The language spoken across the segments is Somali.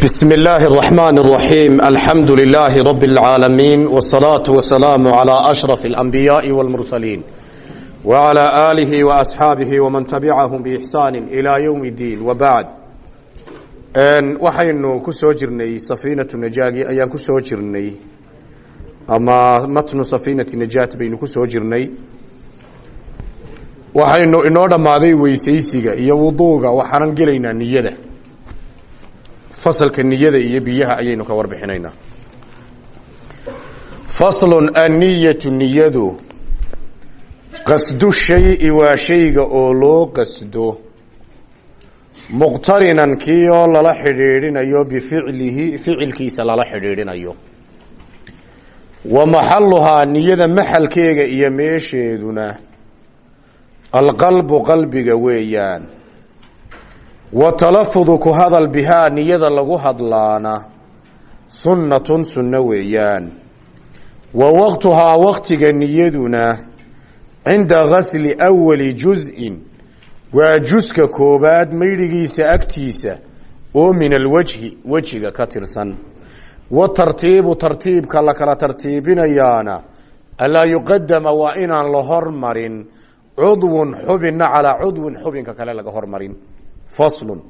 بسم الله الرحمن الرحيم الحمد لله رب العالمين والصلاة والسلام على أشرف الأنبياء والمرسلين وعلى آله وأصحابه ومن تبعهم بإحسان إلى يوم الدين وبعد waxaynu ku soo jirnay safiinatu najaagi ayaan ku soo jirnay ama matnu safiinati najaat baynu ku soo jirnay waxaynu inoo dhammaaday weysaysiga iyo wuduuga waxaanan gelaynaa niyada fasalka niyada iyo biyaha ayaynu ka warbixinaynaa faslun anniyatu niyadu. Qasdu shayi waa shayga oo loo qasdo. Muqtarinan kii oo lala xidhiidhinayo bificlihi ficilkiisa lala xidhiidhinayo. Wa maxaluhaa niyada maxalkeega iyo meesheeduna. Alqalbu qalbiga weeyaan wa talafudu ku hadal bihaa niyada lagu hadlaana. Sunnatun sunno weeyaan. Wa waqtuhaa waqtiga niyaduna. Cinda gasli awali juz-in. Waa juska koobaad maydhigiisa agtiisa. Oo min alwajhi wejiga ka tirsan. Wa tartiibu tartiibka la kala tartiibinayaana. Alaa yuqadama waa inaan la hormarin. Cudwun xubinna calaa cudwin xubinka kale laga hormarin faslun.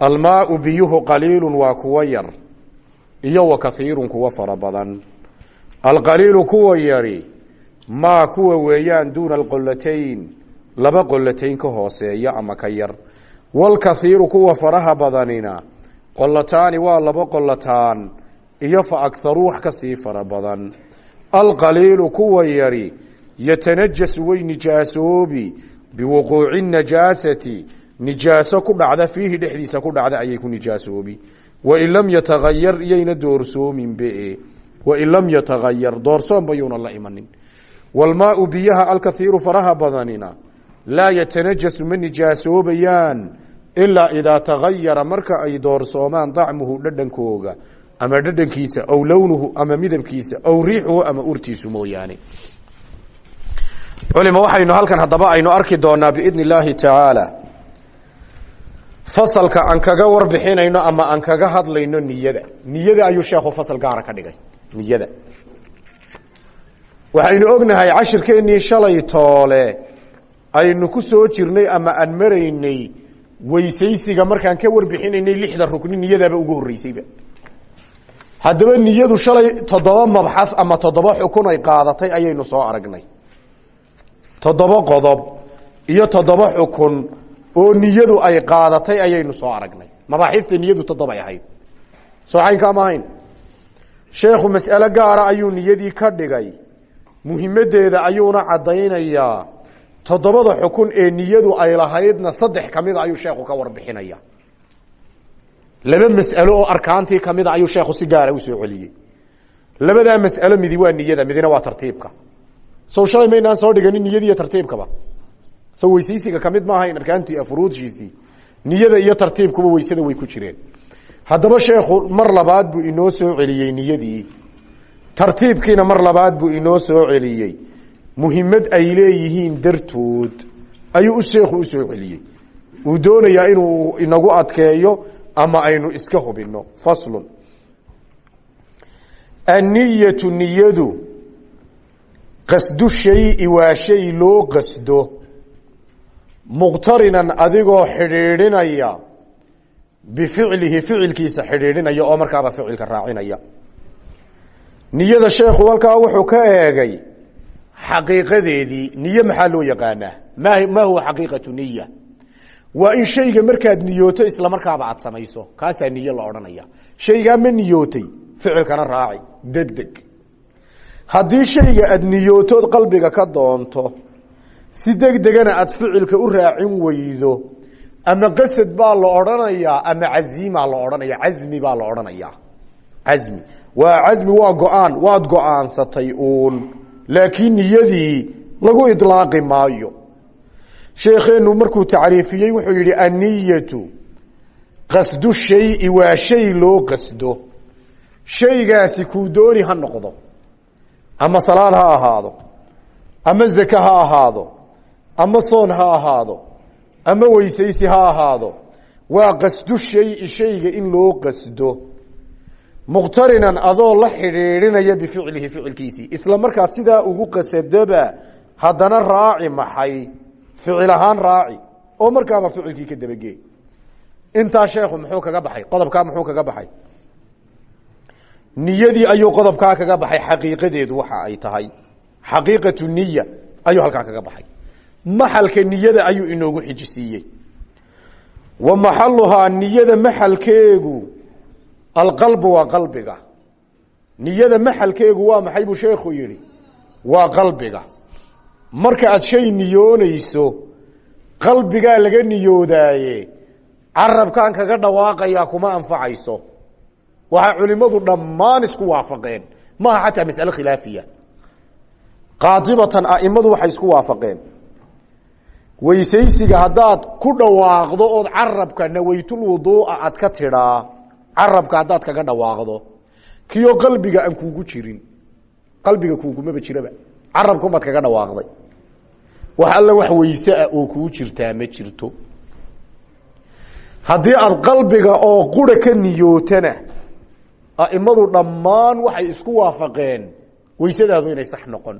Almaau biyuhu qaliilun waa kuwa yar iyo wa kahiirun kuwa fara badan. Alqaliilu kuwa yari maa kuwa weeyaan duuna alqolatayn laba qolatayn ka hooseeya ama ka yar. Walkahiiru kuwa faraha badanina qolataani waa laba qolataan iyo fa agharu wax ka sii fara badan. Alqaliilu kuwa yari yatanajasu way nijaasoobi biwuquuci najaasati nijaaso ku dhacda fiihi dhexdiisa ku dhacda ayay ku nijaasoobi. Wain lam yatagayar iyayna doorsoominbe wain lam yatagayar doorsoonba yuuna la imanin. Walmaau biyaha alkahiiru faraha badanina laa yatanajasu ma nijaasoobayaan ilaa idaa tagayara marka ay doorsoomaan dacmuhu dhadhankooga ama dhadhankiisa aw lownuhu ama midabkiisa aw riixuhu ama urtiisu mooyaane. Culima waxaynu halkan haddaba aynu arki doonaa biidni illaahi tacaala fasalka aan kaga warbixinayno ama aan kaga hadlayno niyada. Niyada ayuu sheekhu fasal gaara ka dhigay. Niyada. Waxaynu ognahay cashirkeennii shalay toole aynu ku soo jirnay ama aan maraynay weysaysiga markaan ka warbixinaynay lixda rukni niyadaaba ugu horreysayba. Haddaba niyadu shalay toddoba mabxas ama toddoba xukun ay qaadatay ayaynu soo aragnay. Toddoba qodob iyo toddoba xukun oo niyadu ay qaadatay ayaynu soo aragnay. Mabaaxista niyadu toddobay ahayd. Soo caynkaa ma ahayn. Sheekhu mas'alo gaara ayuu niyadii ka dhigay. Muhimadeeda ayuuna caddaynayaa. Toddobada xukun ee niyadu ay lahaydna saddex kamida ayuu sheekhu ka warbixinaya. Laba mas'alo oo arkaantii kamida ayuu sheekhu si gaara u soo celiyey. Labadaa mas'alo midi waa niyada midina waa tartiibka. Sow shalay maynaan soo dhiganin niyadiiyo tartiibkaba so weysaysiga ka mid ma ahayn arkaantii furuudshiisii niyada iyo tartiibkuba weysada way ku jireen. Haddaba sheekhu mar labaad buu inoo soo celiyey niyadii. Tartiibkiina mar labaad buu inoo soo celiyey. Muhimad ay leeyihiin dartood ayuu sheekhu u soo celiyey. Uu doonayaa inuu inagu adkeeyo ama aynu iska hubino faslun. Anniyatu niyadu qasdu shayi waa shay loo qasdo muqtarinan adigoo xidhiidhinaya. Bificlihi ficilkiisa xidhiidhinaya oo markaaba ficilka raacinaya. Niyada sheekhu halkaa wuxuu ka eegay xaqiiqadeedii niye maxaa loo yaqaanaa? Ma ma huwa xaqiiqatu niya waa in shayga markaad niyooto isla markaaba aad samayso. Kaasaa niye la odhanaya. Shaygaa ma niyootay ficilkana raaci deg deg haddii shayga aada niyootood qalbiga ka doonto si deg degana aada ficilka u raacin weydo ama qasad baa la odhanayaa ama caziimaa la odhanaya casmi baa la odhanayaa. Casmi waa casmi waa go'aan waad go'aansatay uun. Laakiin niyadii lagu idlaaqi maayo. Sheekheenu markuu tacriifiyey wuxuu yihi anniyatu qasdu shayi waa shay loo qasdo. Shaygaasi kuu dooni ha noqdo. Ama salaad ha ahaado. Ama zake ha ahaado ama soon ha ahaado. Ama weysaysi ha ahaado. Waa qasdu shayi shayga in loo qasdo. Muqtarinan adoo la xidhiidhinaya bificlihi ficilkiisii isla markaad sidaa ugu qasadoba haddana raaci maxay ficil ahaan raaci. Oo markaaba ficilkii ka dabagee. Intaa sheekhu muxuu kaga baxay? Qodobkaa muxuu kaga baxay? Niyadii ayuu qodobkaa kaga baxay. Xaqiiqadeedu waxa ay tahay. Xaqiiqatu niya ayuu halkaa kaga baxay maxalka niyada ayuu inoogu xijisiiyey. Wa maxaluhaa niyada maxalkeegu alqalbu waa qalbiga. Niyada maxalkeegu waa maxay buu sheekhu yihi waa qalbiga. Marka aad shay niyoonayso qalbigaa laga niyoodaaye carabkaan kaga dhawaaqayaa kuma anfacayso. Waxay culimadu dhammaan isku waafaqeen. Maaha xataa masale khilaafiya. Qaadibatan aimadu waxay isku waafaqeen weysaysiga haddaad ku dhawaaqdo ood carabka nawaytulwuduu'a aad ka tidhaa carabka haddaad kaga dhawaaqdo kiyo qalbiga aan kuugu jirin. Qalbiga kuugumaba jiraba. Carabkumaad kaga dhawaaqday. Wax alla wax weyse ah oo kuu jirtaa ma jirto. Haddii aad qalbiga oo qura ka niyootana aimadu dhammaan waxay isku waafaqeen. Weysadaadu inay sax noqon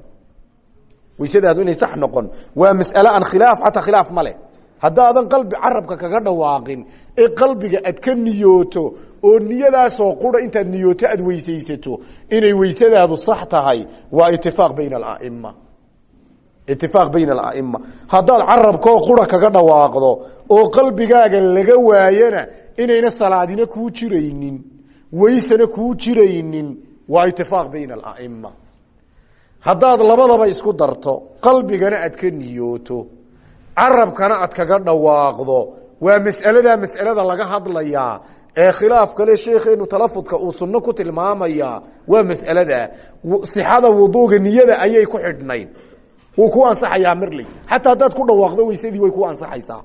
weysadaadu inay sax noqon. Waa mas'ale aan khilaaf xataa khilaaf ma leh. Qalbi carabka kaga dhawaaqin ee qalbiga aad ka niyooto oo niyadaasoo qura intaad niyooto aad weysaysato inay weysadaadu sax tahay waa itifaaq bayna alaima itifaaq bayna alaima haddaad carabkoo qura kaga dhawaaqdo oo qalbigaaga laga waayana inayna salaadina kuu jiraynin waysana kuu jiraynin waa itifaaq bayna alaima haddaad labadaba isku darto qalbigana aad ka niyooto carabkana aad kaga dhawaaqdo. Waa mas'aladaa mas'alada laga hadlayaa ee khilaaf kale sheekeenu talafudka uu sunno ku tilmaamaya. Waa mas'alada sixada wuduuga niyada ayay ku xidhnayd wuu ku ansaxayaa marley. Xataa haddaad ku dhawaaqdo weysadii way ku ansaxaysaa.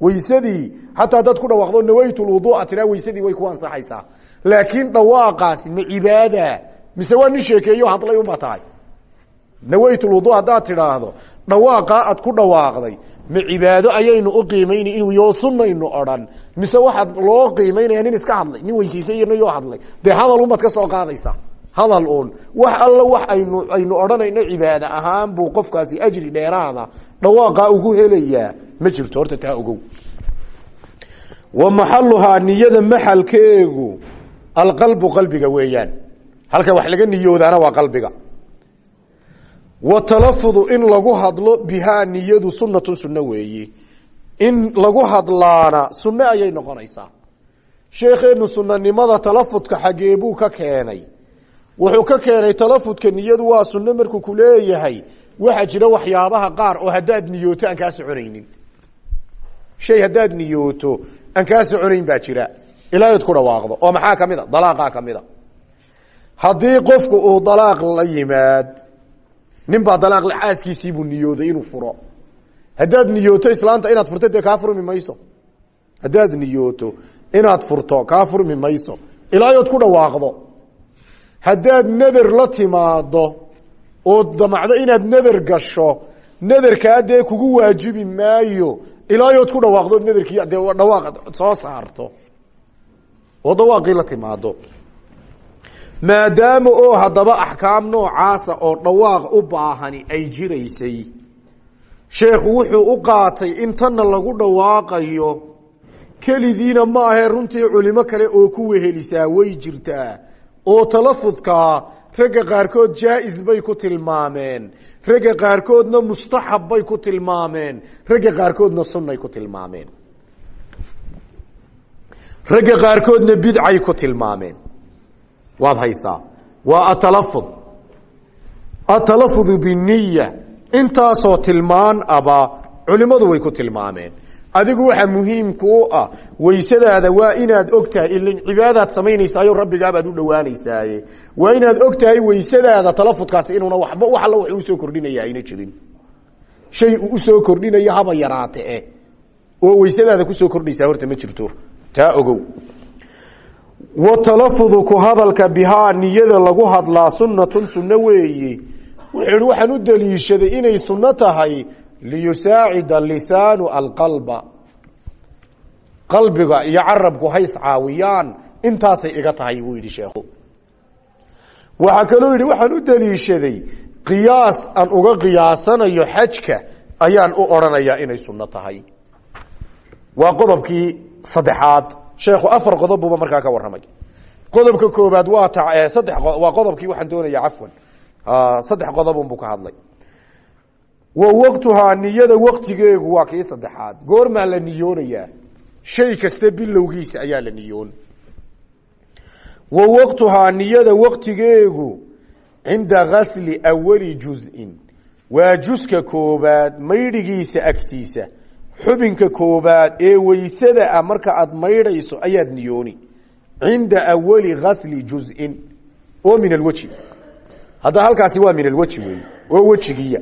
Weysadii xataa haddaad ku dhawaaqdo nawaytulwudua tiraa weysadii way ku ansaxaysaa. Laakiin dhawaaqaasi ma cibaada. Mise waa nin sheekeeyo hadlay unbaa tahay nawaytulwudu haddaad tidhaahdo dhawaaqaa aad ku dhawaaqday. Ma cibaado ayaynu u qiimayna inuu yo sunaynu odhan. Mise waxaad loo qiimaynaya nin iska hadlay nin weysiisay iyo nin yoo hadlay. Dee hadal unbaad ka soo qaadaysaa hadal un wax alla wax aynu aynu odhanayno cibaado ahaan buu qofkaasi ajri dheeraada dhawaaqaa ugu helayaa ma jirto horta taa ogow. Wa maxaluhaa niyada maxalkeegu? Alqalbu qalbiga weeyaan. Halka wax laga niyoodaana waa qalbiga wa talafudu in lagu hadlo bihaa niyadu sunatun sunno weeyi. In lagu hadlaana sunno ayay noqonaysaa. Sheekheenu sunanimada talafudka xagee buu ka keenay. Wuxuu ka keenay talafudka niyadu waa sunno markuu ku leeyahay waxaa jira waxyaabaha qaar oo haddaad niyooto aan kaa soconaynin. Shay haddaad niyooto aan kaa soconayn baa jira. Ilaaad ku dhawaaqdo oo maxaa ka mid uu dalaaq la yimaad nin baa dalaaq xaaskiisiibuu niyooday inuu furo. Haddaad niyooto islaanta inaad furto dee kaa furmi mayso. Haddaad niyooto inaad furto kaa furmi mayso. Ilaayood ku dhawaaqdo. Haddaad nader la timaado ood damacdo inaad nader gasho naderkaa dee kugu waajibi maayo ilaayood ku dhawaaqdood naderkii dee soo saarto. Oo dhawaaqii la timaado maadaama oo haddaba axkaam noocaasa oo dhawaaq u baahani ay jiraysay sheekhu wuxuu u qaatay in tanna lagu dhawaaqayo kelidiina ma ahee runtii culimo kale oo ku wehelisaa way jirtaa. Oo talafudkaa ragga qaarkood jaa-is bay ku tilmaameen ragga qaarkoodna mustaxab bay ku tilmaameen ragga qaarkoodna sunnay ku tilmaameen. Ragga qaarkoodna bidcay ku tilmaameen waad haysaa. Waa atalafud atalafudu biniya intaasoo tilmaan aba culimadu way ku tilmaameen. Adigu waxa muhiimku u ah waysadaada waa inaad og tahay ilin cibaadaad samaynaysaayoo rabbigaabaad u dhowaanaysaaye. Waa inaad og tahay waysadaada talafudkaasi inuuna waba wax alla wuxuu u soo kordhinaya ayna jirin. Shay uu u soo kordhinayo haba yaraate eh oo waysadaada ku soo kordhaysaa horta ma jirto. Taa ogow wa talafudu ku hadalka bihaa niyada lagu hadlaa sunnatun sunno weeye wuxuu ihi waxaan u daliishaday inay sunno tahay liyusaacida lisaanu alqalba. Qalbiga iyo carabku hays caawiyaan intaasay iga tahay buu yidhi sheekhu. Waxaa kaloo yidhi waxaan u daliishaday qiyaas aan uga qiyaasanayo xajka ayaan u odhanayaa inay sunno tahay. Waa qodobkii saddexaad sheekhu afar qodob buuba markaa ka warramay. Qodobka koobaad waa ta saddex waa qodobkii waxaan doonaya cafwan. Saddex qodobun buu ka hadlay. Wa waqtuhaa niyada waqtigeegu waa kii saddexaad. Goormaa la niyoonayaa. Shay kasta bilowgiisa ayaa la niyoon. Wa waqtuhaa niyada waqtigeegu cinda gasli awali juz'in. Waa juska koobaad maydhigiisa agtiisa xubinka koobaad ee weysada ah marka aad maydhayso ayaad niyooni. Cinda awali gasli juz'in. Oo min alweji hadda halkaasi waa min alweji wey oo wejigiya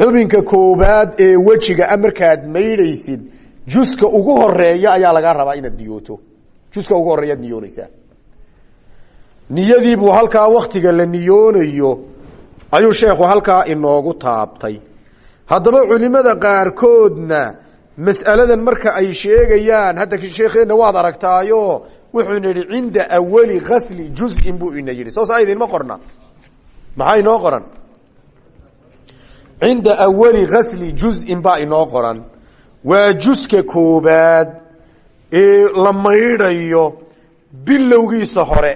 xubinka koobaad ee wejiga a markaad maydhaysid juska ugu horreeya ayaa lagaa rabaa inaad niyooto. Juska ugu horeeyaad niyoonaysaa. Niyadiibuu halkaa waktiga la niyoonayo ayuu sheekhu halkaa inoogu taabtay haddaba culimada qaarkoodna mas'aladan marka ay sheegayaan hadda sheekeenna waad aragtaayo wuxuuna yidhi cinda awali gasli juzin buu ina yidhi. Soo saa idinma qorna. Maxaa inoo qoran? Cinda awali gasli juzin baa inoo qoran. Waa juska koobaad ee la maydhayo bilowgiisa hore.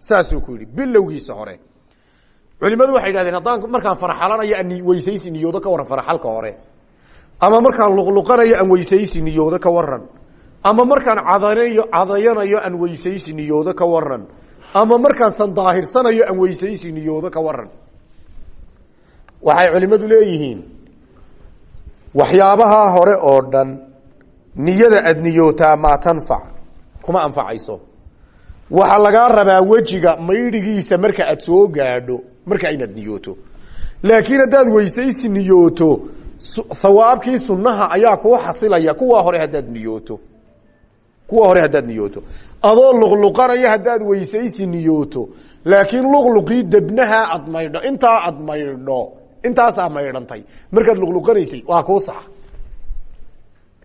Saasuu ku yidhi bilowgiisa hore culimadu waxay yidhahdeen haddaan markaan farxalanayo aan weysaysi niyoodo ka warran farxalka hore. Ama markaan luqluqanayo aan weysaysi niyoodo ka waran ama markaan cadanayo cadayanayo aan weysaysi niyoodo ka waran ama markaan sandaahirsanayo aan weysaysi niyoodo ka waran waxay culimadu leeyihiin waxyaabahaa hore oo dhan niyada aad niyootaa maa tanfac kuma anfacayso. Waxaa lagaa rabaa wejiga maydhigiisa marka aad soo gaadho marka inaad niyooto. Laakiin haddaad weysaysi niyooto hawaabkii sunnaha ayaa kuu xasilaya kuwa hore haddaad niyooto. Kuwa hore haddaad niyooto. Adoo luqluqanaya haddaad weysaysi niyooto. Laakiin luqluqii debnaha ad maydho intaa ad maydho intaasaa maydhantay markaad luqluqanaysay waa kuu sax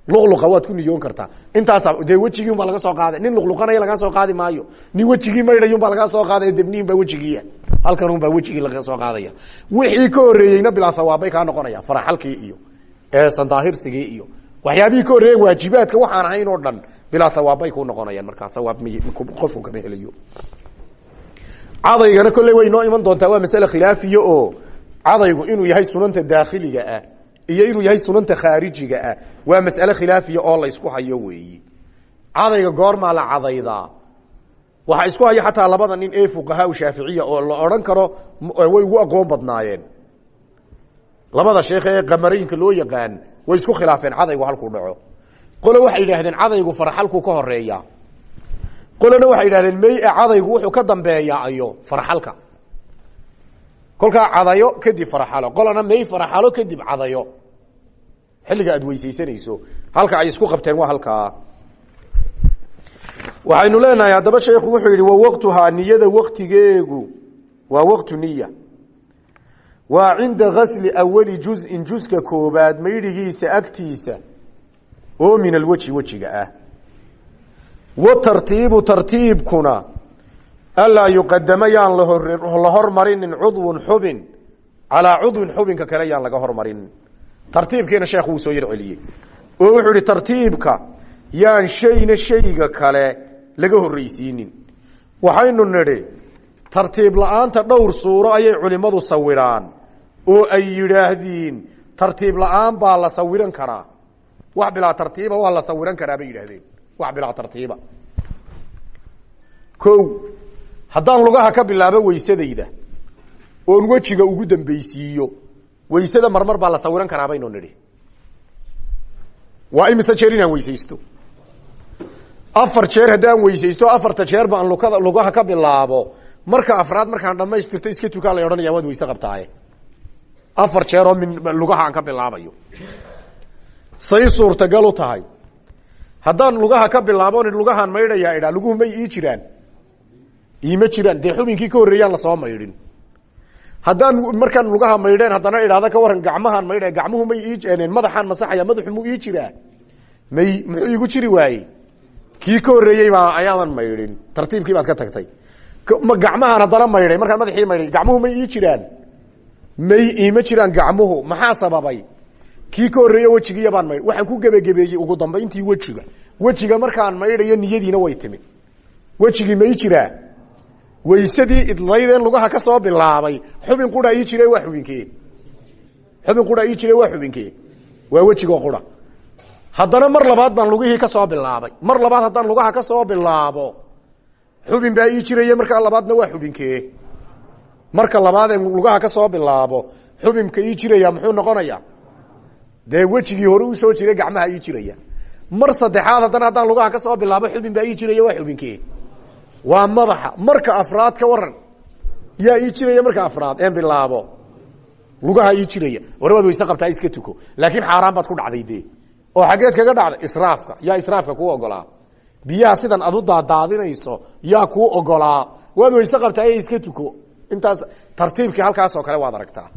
luqluqa waad ku niyoon kartaa. Intaasaa dee wejigii unbaa laga soo qaaday? Nin luqluqanaya lagaa soo qaadi maayo. Nin wejigii maydhay unbaa lagaa soo qaadaya debnihin baa wejigiiya halkan unbaa wejigii laga soo qaadaya. Wixii ka horeeyeyna bilaa hawaabbay kaa noqonayaan faraxalkii iyo sandaahirsigii iyo. Waxyaabihii ka horreeyen waajibaadka waxaan ahayn oo dhan bilaa hawaabbay ku noqonayaan markaa. Hawaab qofku kama helayo cadaygana kolley way noo iman doontaa. Waa masale khilaafiya oo cadaygu inuu yahay sunanta daakhiliga ah iyo inuu yahay sunanta khaarijiga ah. Waa mas'ale khilaafiya oo la isku hayo weeyi. Cadayga goormaa la cadaydaa waxaa isku hayo xataa labada nin ee fuqahaa shaaficiya oo la odhan karo way ugu aqoon badnaayeen. Labada sheekh ee qamarooyinka loo yaqaan way isku khilaafeen cadaygu halkuu dhaco. Qole waxay yidhaahdeen cadaygu farxalkuu ka horreeya qolena waxay yidhahdeen mey cadaygu wuxuu ka dambeeyaa ayo farxalka kolkaa cadayo kadib farxalo qolana may farxalo kadib cadayo. Xilliga aad halka ay isku qabteen waa halkaa waxaynu leenahay haddaba sheekhu wuxuu yidhi wa waqtuhaa niyada waqtigeegu. Waa waqtu niya waa cinda gasli awali juzin juska koobaad maydhigiisa agtiisa oo min alweji wejiga ah. Watartiibu tartiibkuna alaa yuqadama yaan la hormarinin cudwun xubin calaa cudwin xubinka kale yaan laga hormarinin. Tartiibkiina sheekhu wuu soo yar celiyey. Oo wuxuu ihi tartiibka yaan shayna shayga kale laga horreysiinin waxaynu nidhi tartiib la'aanta dhowr suuro ayay culimmadu sawiraan oo ay yidhaahdiin tartiib la'aan baa la sawiran karaa. Wax bilaa tartiiba waa la sawiran karaa bay yidhaahdeen. Wax bilaa tartiiba. O haddaan lugaha ka bilaabo weysadayda oon wejiga ugu dambeysiiyo weysada marmar baa la sawiran karaa baynu nidhi. Waa imise jeer inaan weysaysto afar jeer haddaan weysaysto afarta jeer baan lukada lugaha ka bilaabo. Marka afraad markaan dhamaystirto iska tukaa la odhanaya waad weyse qabtaaye. Afar jeer oo min lugaha aan ka bilaabayo. Say suurtagal u tahay. Haddaan lugaha ka bilaabo lugahaan maydhayaa idhaa luguhu may ii jiraan. Iima jiraan dee xubinkii ka horreeyaan la soo maydhin. Haddaan markaan lugaha maydheen haddana idhahda ka waran gacmahaan maydha gacmuhu may madaxaan masaxaya madaxu mu ii jiraa. May muxuu igu jiri waayey kii ka horreeyey baa ayaadan maydhin. Tartiibkii baad ka tagtay. Ma gacmahaan haddana maydhay. Markaan madaxii maydhay. Gacmuhu may ii jiraan. May iima jiraan gacmuhu. Maxaa sababay? Kii ka horreeye wejigiiya baan maydh. Waxaan ku gebagebeeyey ugu dambayntii wejiga. Wejiga markaan maydhayo niyadiina way timid. Wejigii ma ii jiraa. Waysadii idlaydeen lugaha ka soo bilaabay. Xubin qura ii jire waa xubinkee xubin qura ii jire waa xubinkee waa wejigo qura haddana mar labaad baan lugihii ka soo bilaabay. Mar labaad haddaan lugaha ka soo bilaabo xubin baa ii jiraya markaa labaadna waa xubinkee. Marka labaad en lugaha ka soo bilaabo xubinka ii jiraya muxuu noqonaya dee wejigii hore u soo jiray gacmaha ii jiraya. Mar saddexaad haddana haddaan lugaha ka soo bilaabo xubin baa ii jiraya waa xubinkee. Waa madaxa. Marka afraad ka waran yaa ii jiraya marka afraad een bilaabo. Lugaha ii jiraya. Warwaad wayse qabtaa iska tuko. Laakiin xaaraan baad ku dhacday dee oo xaggeed kaga dhacday israafka. Yaa israafka kuu ogolaa. Biyaha sidan ad u daadaadinayso yaa kuu ogolaa. Waad wayse qabtaa ee iska tuko. Intaas tartiibkii halkaas oo kale waad aragtaa.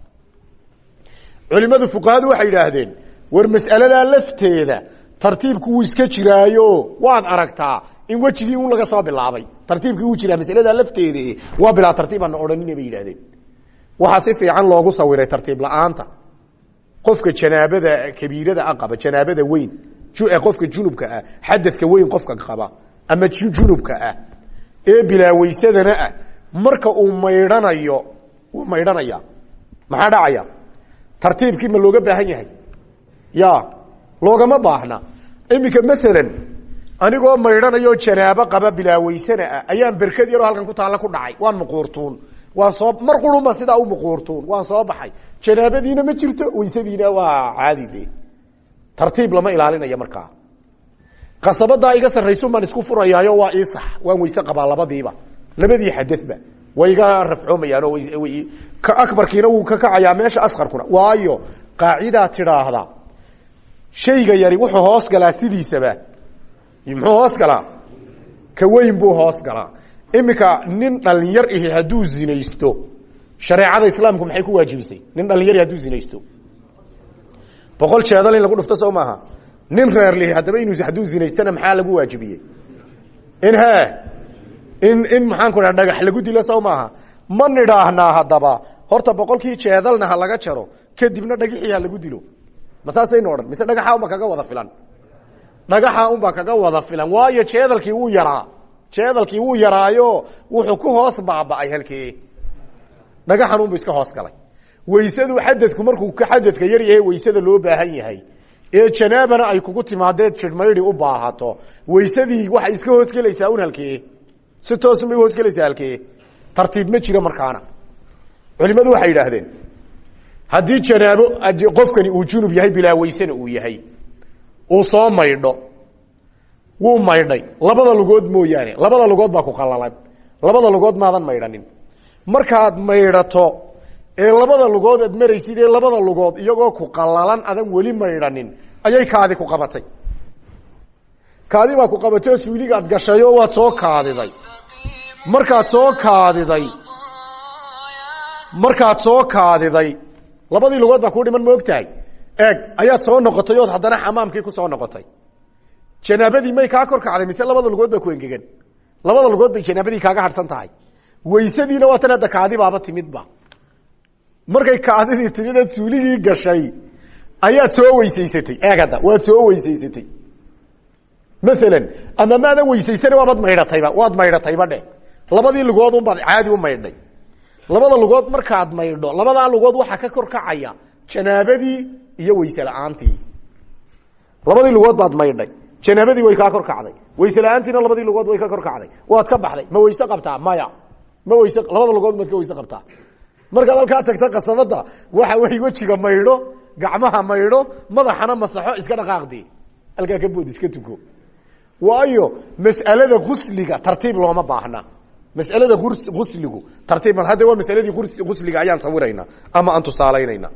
Culimadu fuqahadu waxay yidhaahdeen war mas'aladaa lafteeda tartiibku wuu iska jiraayo waad aragtaa in wejigii un laga soo bilaabay. Tartiibkii wuu jiraa masaladaa lafteeda waa bilaa tartiib ana odhanina bay yidhahdeen waxaa si fiican loogu sawiray tartiib la'aanta qofka janaabada kabiirada a qaba janaabada weyn qofka junubka ah xadadka weyn qofka qaba ama junubka ah ee bilaaweysadana ah marka uu maydhanayo wuu maydhanaya maxaa dhacaya? Tartiibkii ma looga baahan yahay? Ya loogama baahna. Iminka maalan anigoo maydhanayo janaabo qaba bilaaweysana ah ayaan berkad yaroo halkan ku taalla ku dhacay. Waan muquurtuun waan soo mar quruma sidaa u muquurtuun. Waan soo baxay. Janaabadiina ma jirto weysadiina waa caadi de tartiib lama ilaalinayo markaa qasabadaa iga sarraysun baan isku furayaayo waa ii waan weyse qabaa labadiiba. Labadii xadadba way iga rafcoomayaan oo ka akbarkiina wuu ka kacayaa meesha asqarkuna. Waayo qaacidaa tidhaahda. Shayga yari wuxuu hoos galaa sidiisaba. Muxuu hoos galaa? Ka weyn buu hoos galaa iminka nin dhalinyar ihi hadduu zinaysto shareecada islaamku maxay ku waajibisay? Nin dhalinyari hadduu zinaysto. Boqol jeedal in lagu dhufto soo maaha. Nin reer lihi haddaba inuu hadduu zinaystana maxaa lagu waajibiyey? In he in in maxaanku dhaha dhagax lagu dilo soo maaha. Ma nidhaahnaa haddaba. Horta boqolkii jeedalna ha laga jaro kadibna dhagixii ha lagu dilo. Ma saasaynu odhan. Mise dhagaxa unba kaga wada filan? Dhagaxa unbaa kaga wada filan. Waayo jeedalkii wuu yaraa jeedalkii wuu yaraayo wuxuu ku hoos baaba'ay halkee dhagaxan unbu iska hoos galay. Weysadu xadadku markuu ka xadadka yar yahe weysada loo baahan yahay. Ee janaabana ay kugu timaadeed jidhmaydhi u baahato. Weysadii waxay iska hoosgelaysaa un halkee si toosun bay hoosgelaysaa halkee tartiib ma jiro markaana. Culimadu waxay yidhaahdeen haddii janaabo qofkani uu junub yahay bilaa weysena uu yahay uu soo maydho wuu maydhay. Labada lugood mooyaane labada lugood baa ku qalalan labada lugood maadan maydhanin. Markaad maydhato ee labada lugood aad maraysid ee labada lugood iyagoo ku qalalan adan weli maydhanin ayay kaadi ku qabatay. Kaadi baa ku qabatay oo suuligaad gashay oo waad soo kaadiday. Markaad soo kaadiday markaad soo kaadiday labadii lugood baa kuu dhiman ma ogtahay? Eeg ayaad soo noqotay ood haddana xamaamkii ku soo noqotay janaabadii may kaa kor kacday mise labada lugood baa ku engegan labada lugood bay janaabadii kaaga harsan tahay. Weysadiina waa tan hadda kaadi baaba timidba. Markay kaadidii timid aad suuligii gashay ayaad soo weysaysatay. Eeg hadda soo weysaysatay. Maalan ama maadan weysaysana waabaad maydhatayba waad maydhatayba dheh. Labadii lugood unbaad caadi u maydhay. Labada lugood markaad maydho labadaa lugood waxaa ka kor janaabadii iyo weyse labadii lugood baad maydhay janaabadii way kaa kor kacday. Weyse la'aantiina labadii lugood way ka kor kacday. Waad ka baxday. Ma weyse qabtaa? Maya. Ma weyse labada lugood maad ka weyse qabtaa? Markaad halkaa tagta qasabada waxa wey wejiga maydho gacmaha maydho madaxana masaxo iska dhaqaaqdi. Halkaa ka bood iska tuko. Waayo mas'alada gusliga tartiib looma baahna. Masalada gusligu tartiib mal hadda waa masaladii gusliga ayaan sawiraynaa ama aan tusaalaynayna.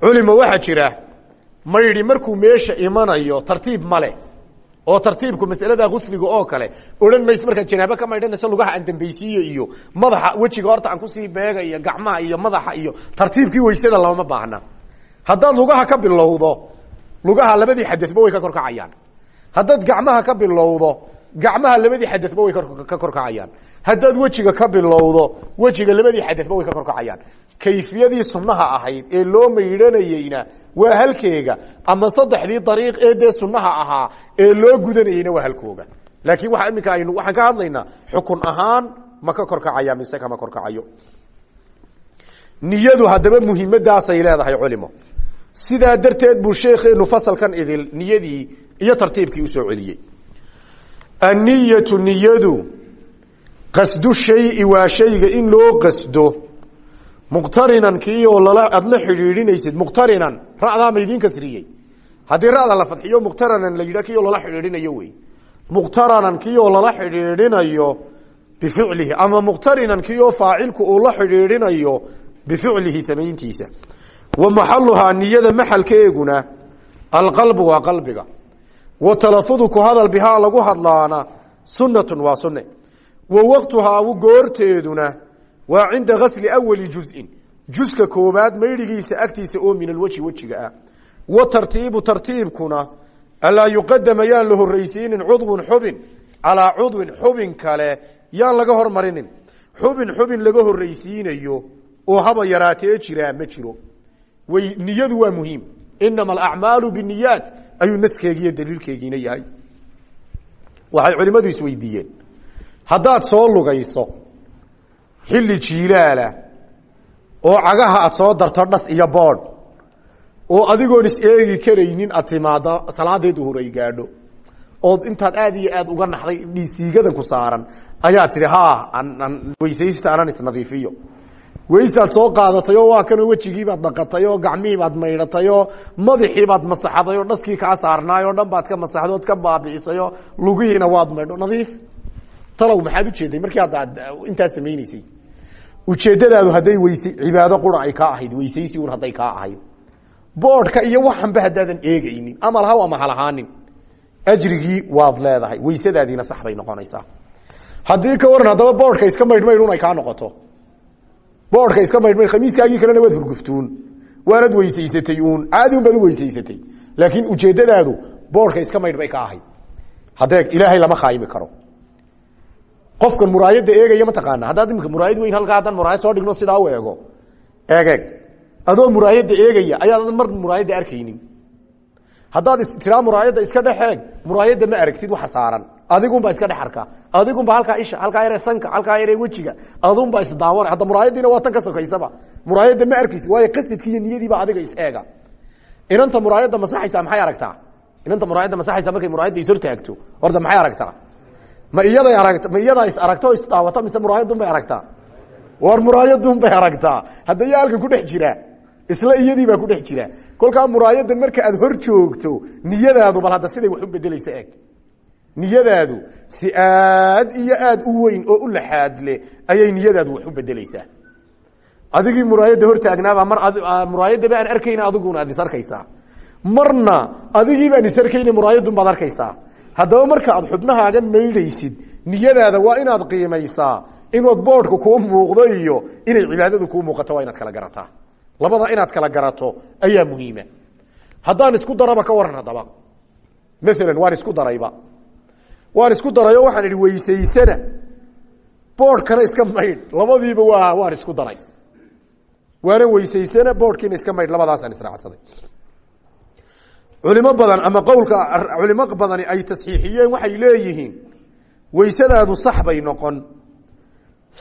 Culima waxaa jira maydhi markuu meesha imanayo tartiib male oo tartiibku masalada gusliga oo kale odhan mays markaad janaabo ka maydhanayso lugaha aan dambaysiiyo iyo madaxa wejiga horta aan ku sii beega iyo gacmaha iyo madaxa iyo tartiibkii weysada looma baahna. Haddaad lugaha ka bilowdo lugaha labadii xadaba way ka korkacayaan. Haddaad gacmaha ka bilowdo gacmaha labadii xadaba way ka korkacayaan. Haddaad wejiga ka bilowdo wejiga labadii xadaba way ka korkacayaan. Kayfiyadii sunnaha ahayd ee loo maydhanayeyna waa halkeega ama saddexdii dariiq ee dee sunnaha ahaa ee loo gudanayeyna waa halkooga. Laakiin waa iminka aynu waxaan ka hadlaynaa xukun ahaan ma ka korkacaya mise kama korkacayo. Niyadu haddaba muhiimadaasay leedahay culimo. Sidaa darteed buu sheekeenu fasalkan idil niyadii iyo tartiibkii u soo celiyey anniyatu niyadu qasdu shayi waa shayga in loo qasdo. Muqtarinan kiioo lala aada la xidhiidhinaysid muqtarinan ra'daa maydin kasriyey. Haddii ra'da la fadxiyo muqtaranan la yidhah kioo lala xidhiidhinayo wey. Muqtaranan kioo lala xidhiidhinayo bificlihi ama muqtarinan kioo faacilku uu la xidhiidhinayo bificlihi samayntiisa. Wa maxaluhaa niyada maxalkeeguna alqalbu waa qalbiga wa talafudu ku hadal bihaa lagu hadlaana sunnatun waa sunne. Wa waqtuhaa goorteeduna waa cinda gasli awali juzin. Juska koobaad maydhigiisa agtiisa oo min alweji wejiga ah. Wa tartiibu tartiibkuna alaa yuqadama yaan la horreysiinin cudwun xubin calaa cudwin xubin kale yaan laga hormarinin. Xubin xubin laga horreysiinayo oo haba yaraatee jiraa ma jiro. Way niyadu waa muhiim inama alacmaalu biniyaat ayuu naskeegiiyo daliilkeegiina yahay waxay culimmadu isweydiiyeen haddaad soo lugayso xilli jiilaala oo cagaha aad soo darto dhas iyo boodh oo adigoon is eegi karaynin aad timaado salaadii duhur ay gaadho ood intaad aad iyo aad uga naxday dhiisiigada ku saaran ayaa tidhi ha weysaysta anan isnadiifiyo weysaad soo qaadatay oo waa kanoo wejigiibaad dhaqatay oo gacmihiibaad maydhatay oo madaxiibaad masaxday oo dhaskii kaa saarnaay oo dhan baad ka masaxday ood ka baabi'isay oo lugihiina waad maydho. Nadiif. Talow maxaad ujeeday markii hadda ad intaa samaynaysay. Ujeeddadaadu hadday weyse cibaado qura ay kaa ahayd weysaysi un hadday kaa ahayd. Boodhka iyo waxanba haddaadan eegaynin. Ama lahaw ama halahaanin. Ajrigii waad leedahay. Weysadaadiina sax bay noqonaysaa. Haddii ka waran haddaba boodhka iska maydh maydh un ay kaa noqoto boodhka iska maydh maydh khamiiskaagii kalena waad hurguftuun waanad weysaysatay uun caadi weysaysatay laakiin ujeeddadaadu boodhka iska maydh ka ahayd. Haddee ilaahay lama khaayimi karo. Qofkan muraayadda eegaya mataqaana haddaad imika muraayad weyn halkaa haddaan muraayad soo dhigno sidaa u eego. Adoo muraayadda eegaya ayaadan mar muraayadda arkaynin. Haddaad tiraa muraayadda iska dhex eeg muraayadda ma aragtid waxa saaran adigunbaa iska dhex arka adigunba halkaa isha halkaa yaree sanka halkaa yaree wejiga. Adunbaa isdaawan hadda muraayaddiina waa tan ka sokaysaba. Muraayadda ma arkaysid waayo qasidki iyo niyadiiba adiga is eega. Inanta muraayadda masaxaysa maxay aragtaa? Inanta muraayadda masaxaysa markay muraayadda is hortaagto horta maxay aragtaa? Ma iyaday aragt ma iyadaa is aragto o isdaawato mise muraayadun bay aragtaa? War muraayadun bay aragtaa. Hadda yaa halkan ku dhex jira isla iyadii baa ku dhex jira. Kolkaa muraayadan marka aad hor joogto niyadaadu bal hadda siday wax u bedelaysa eeg niyadaadu si aad iyo aad u weyn oo u laxaad leh ayay niyadaadu wax u bedeleysaa adigii muraayadda hor taagnaabaa mar muraayadaba aan arkayna adiguna aad is marna adigii baan is arkayna muraayadun baad arkaysaa. Haddaba marka aad xubnahaagan maydhaysid niyadaada waa inaad qiimaysaa inaad boodhka kuu muuqdo iyo inay cibaadadu kuu muuqato waa inaad kala garataa. Labada inaad kala garato ayaa muhiima. Haddaan isku daraba ka waran haddaba. Maalan waan isku darayba waan isku daray oo waxaan idhi weysaysana. Boodhkana iska maydh. Labadiiba waa waan isku daray. Waana weysaysana boodhkiina iska maydh. Labadaasaan israacsaday. Culimo badan ama qowlka culimo badani ay tasxiixiyeen waxay leeyihiin weysadaadu sax bay noqon.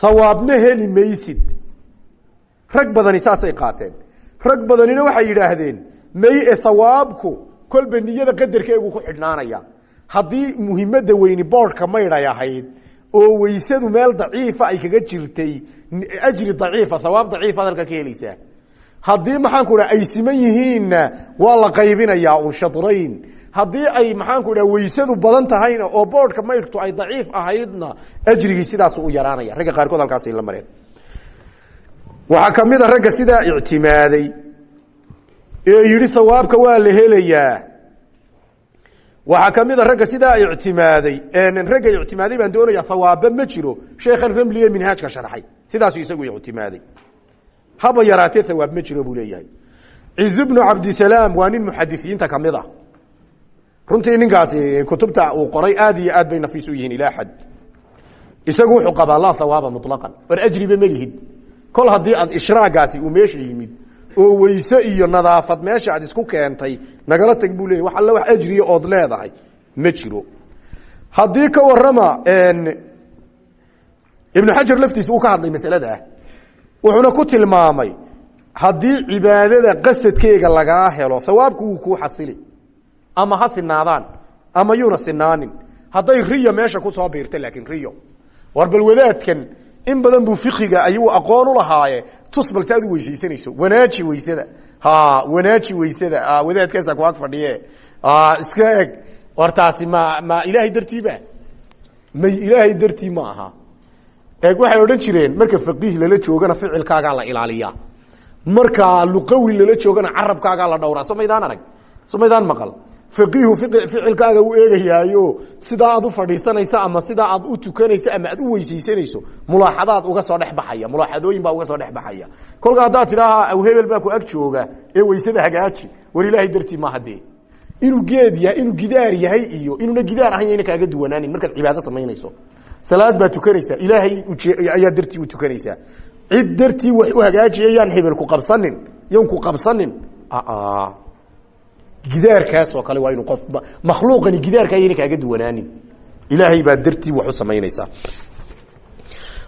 Hawaabna heli maysid. Rag badani saasay qaateen. Rag badanina waxay yidhaahdeen may e hawaabku kolba niyada qadarkeegu ku xidhnaanaya haddii muhimadda weyni boodhka maydhay ahayd oo weysadu meel daciifa ay kaga jirtay ajri daciifa hawaab daciifa hadalka ka helaysaa haddii maxaanku dha ay siman yihiinna waa la qaybinayaa un shadrayn. Haddii ay maxaanku dha weysadu badan tahayna oo boodhka maydhtu ay daciif ahaydna ajrigii sidaasu u yaraanaya ragga qaarkood halkaasay la mareen. Waxaa ka mid a ragga sidaa ictimaaday ee yidhi hawaabka waa la helayaa waxaa ka mid a ragga sidaa ictimaaday ragga ictimaaday baan doonaya hawaaba ma jiro. Sheekhan ramliye minhaajka sharxay sidaasuu isagu ictimaaday. Haba yaraatee hawaab ma jiro buu leeyahay. Cizu bnu cabdisalaam waa nin muxadisiinta ka mid a runtii ninkaasi kutubta uu qoray aad iyo aad bay nafiis u yihiin ilaa xad isagu wuxuu qabaa laa hawaaba muطlaqan war ajriba ma lihid. Kol haddii aad ishraagaasi uu meesha yimid oo weyse iyo nadaafad meesha aad isku keentay nagala tag buu leeyay wax alle wax ajriya ood leedahay ma jiro. Haddii ka warama ibnu xajar laftiisa uu ka hadlay masaladaa wuxuuna ku tilmaamay haddii cibaadada qasadkeega lagaa helo hawaabku wuu kuu xasili. Ama ha sinaadaan ama yuuna sinaanin hadday riyo meesha ku soo biirta laakiin riyo. War wadaadkan in badan buu fikiga ayuu aqoon u lahaaye. Tus bal si aad u weysaysanayso. Wanaaji weysada. Wanaaji weysada. Wadaadkaasa ku ag fadhiye. Iska eg. Hortaasi ma ma ilaahay dartiiba may ilaahay dartii ma aha? Eeg waxay odhan jireen marka faqiih lala joogana ficilkaagaa la ilaaliyaa marka luqawi lala joogana carabkaagaa la dhowraa. So arag. So maqal faqiihu ficilkaaga u eegayaayo sidaa aad u fadhiisanayso ama sidaa aad u tukanayso ama aad u weysaysanayso mulaaxadaad uga soo dhex baxaya mulaaxadooyin baa uga soo dhex baxaya. Kolka haddaad tidhaaha aw hebel baa ku ag jooga ee weysada hagaaji war ilaahay dartii maaha dee inuu geed yahay inuu gidaar yahay iyo inuuna gidaar ahayn yayna kaaga duwanaanin markaad cibaado samaynayso. Salaad baa tukanaysaa ilaahay ayaa dartii u tukanaysaa cid dartii wax u hagaajiya yaan hebel ku qabsanin yan ku qabsanin gidaarkaas oo kale waa inuu qof makhluuqani gidaarka ayayna kaaga duwanaanin. Ilaahay baa dartii wax u samaynaysaa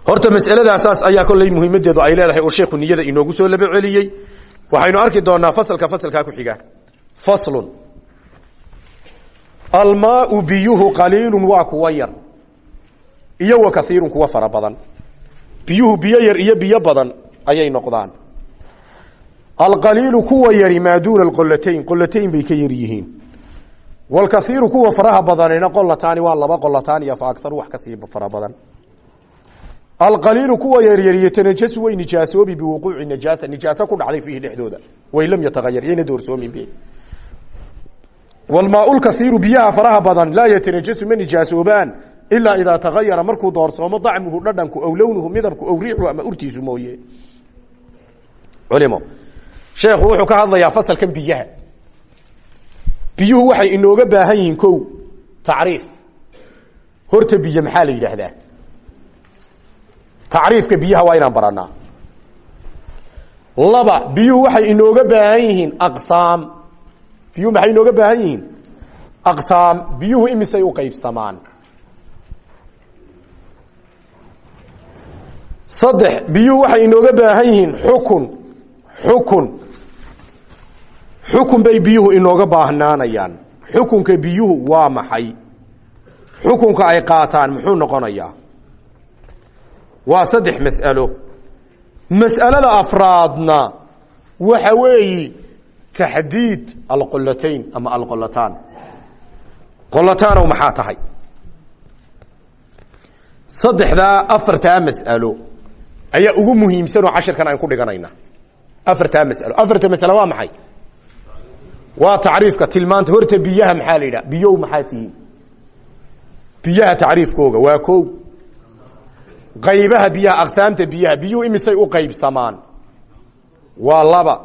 horta masaladaasaas ayaa kolley muhiimadeedu ay leedahay oo sheekhu niyada inoogu soo laba celiyey waxaynu arki doonaa fasalka fasalkaa ku xiga. Faslun. Almaau biyuhu qaliilu waa kuwa yar iyo wa kaiirun kuwa fara badan. Biyuhu biyo yar iyo biyo badan ayay noqdaan alqaliilu kuwa yari maa duuna qolatayn qolatayn bay ka yar yihiin wlkaiiru kuwa faraha badanina qolataani waa laba qolataan iyo fa agaru wax ka sii fara badan alqaliilu kuwa yaryar yatanajasu way nijaasoobi biwuquuci najaasa nijaaso ku dhacday fiihi dhexdooda way lam yatahayar yayna doorsoomin be wlmaaulkaiiru biyaha faraha badan laa yatanajasu ma nijaasoobaan ilaa idaa tahayara markuu doorsoomo dacmuhu dhadhanku aw lownuhu midabku aw riixu ama urtiisu mooye culimo sheekhu wuxuu ka hadlayaa fasalkan biyaha. Biyuhu waxay inooga baahan yihiin ko tacriif. Horta biyo maxaa la yidhaahdaa? Tacriifka biyaha waa inaan baranaa laba biyuhu waxay inooga baahan yihiin aqsaam. Biyuhu maxay inooga baahan yihiin? Aqsaam biyuhu imisay u qaybsamaan. Saddex biyuhu waxay inooga baahan yihiin xukun xukun xukun bay biyuhu inooga baahnaanayaan. Xukunka biyuhu waa maxay? Xukunka ay qaataan muxuu noqonayaa? Waa saddex mas'alo. Mas'alada afraadna waxa weeyi taxdiid alqolatayn ama alqolataan qolataanow maxaa tahay? Saddexdaa afartaa mas'alo ayaa ugu muhiimsanoo cashirkan aan ku dhiganayna afartaa masalo. Afarta masalo waa maxay waa tacriifka tilmaanta horta biyaha maxaa la yidhaha biyow maxaa tihiin biyaha tacriifkooga waa ko qaybaha biyaha aqsaamta biyaha biyuhu imisay u qaybsamaan. Waa laba.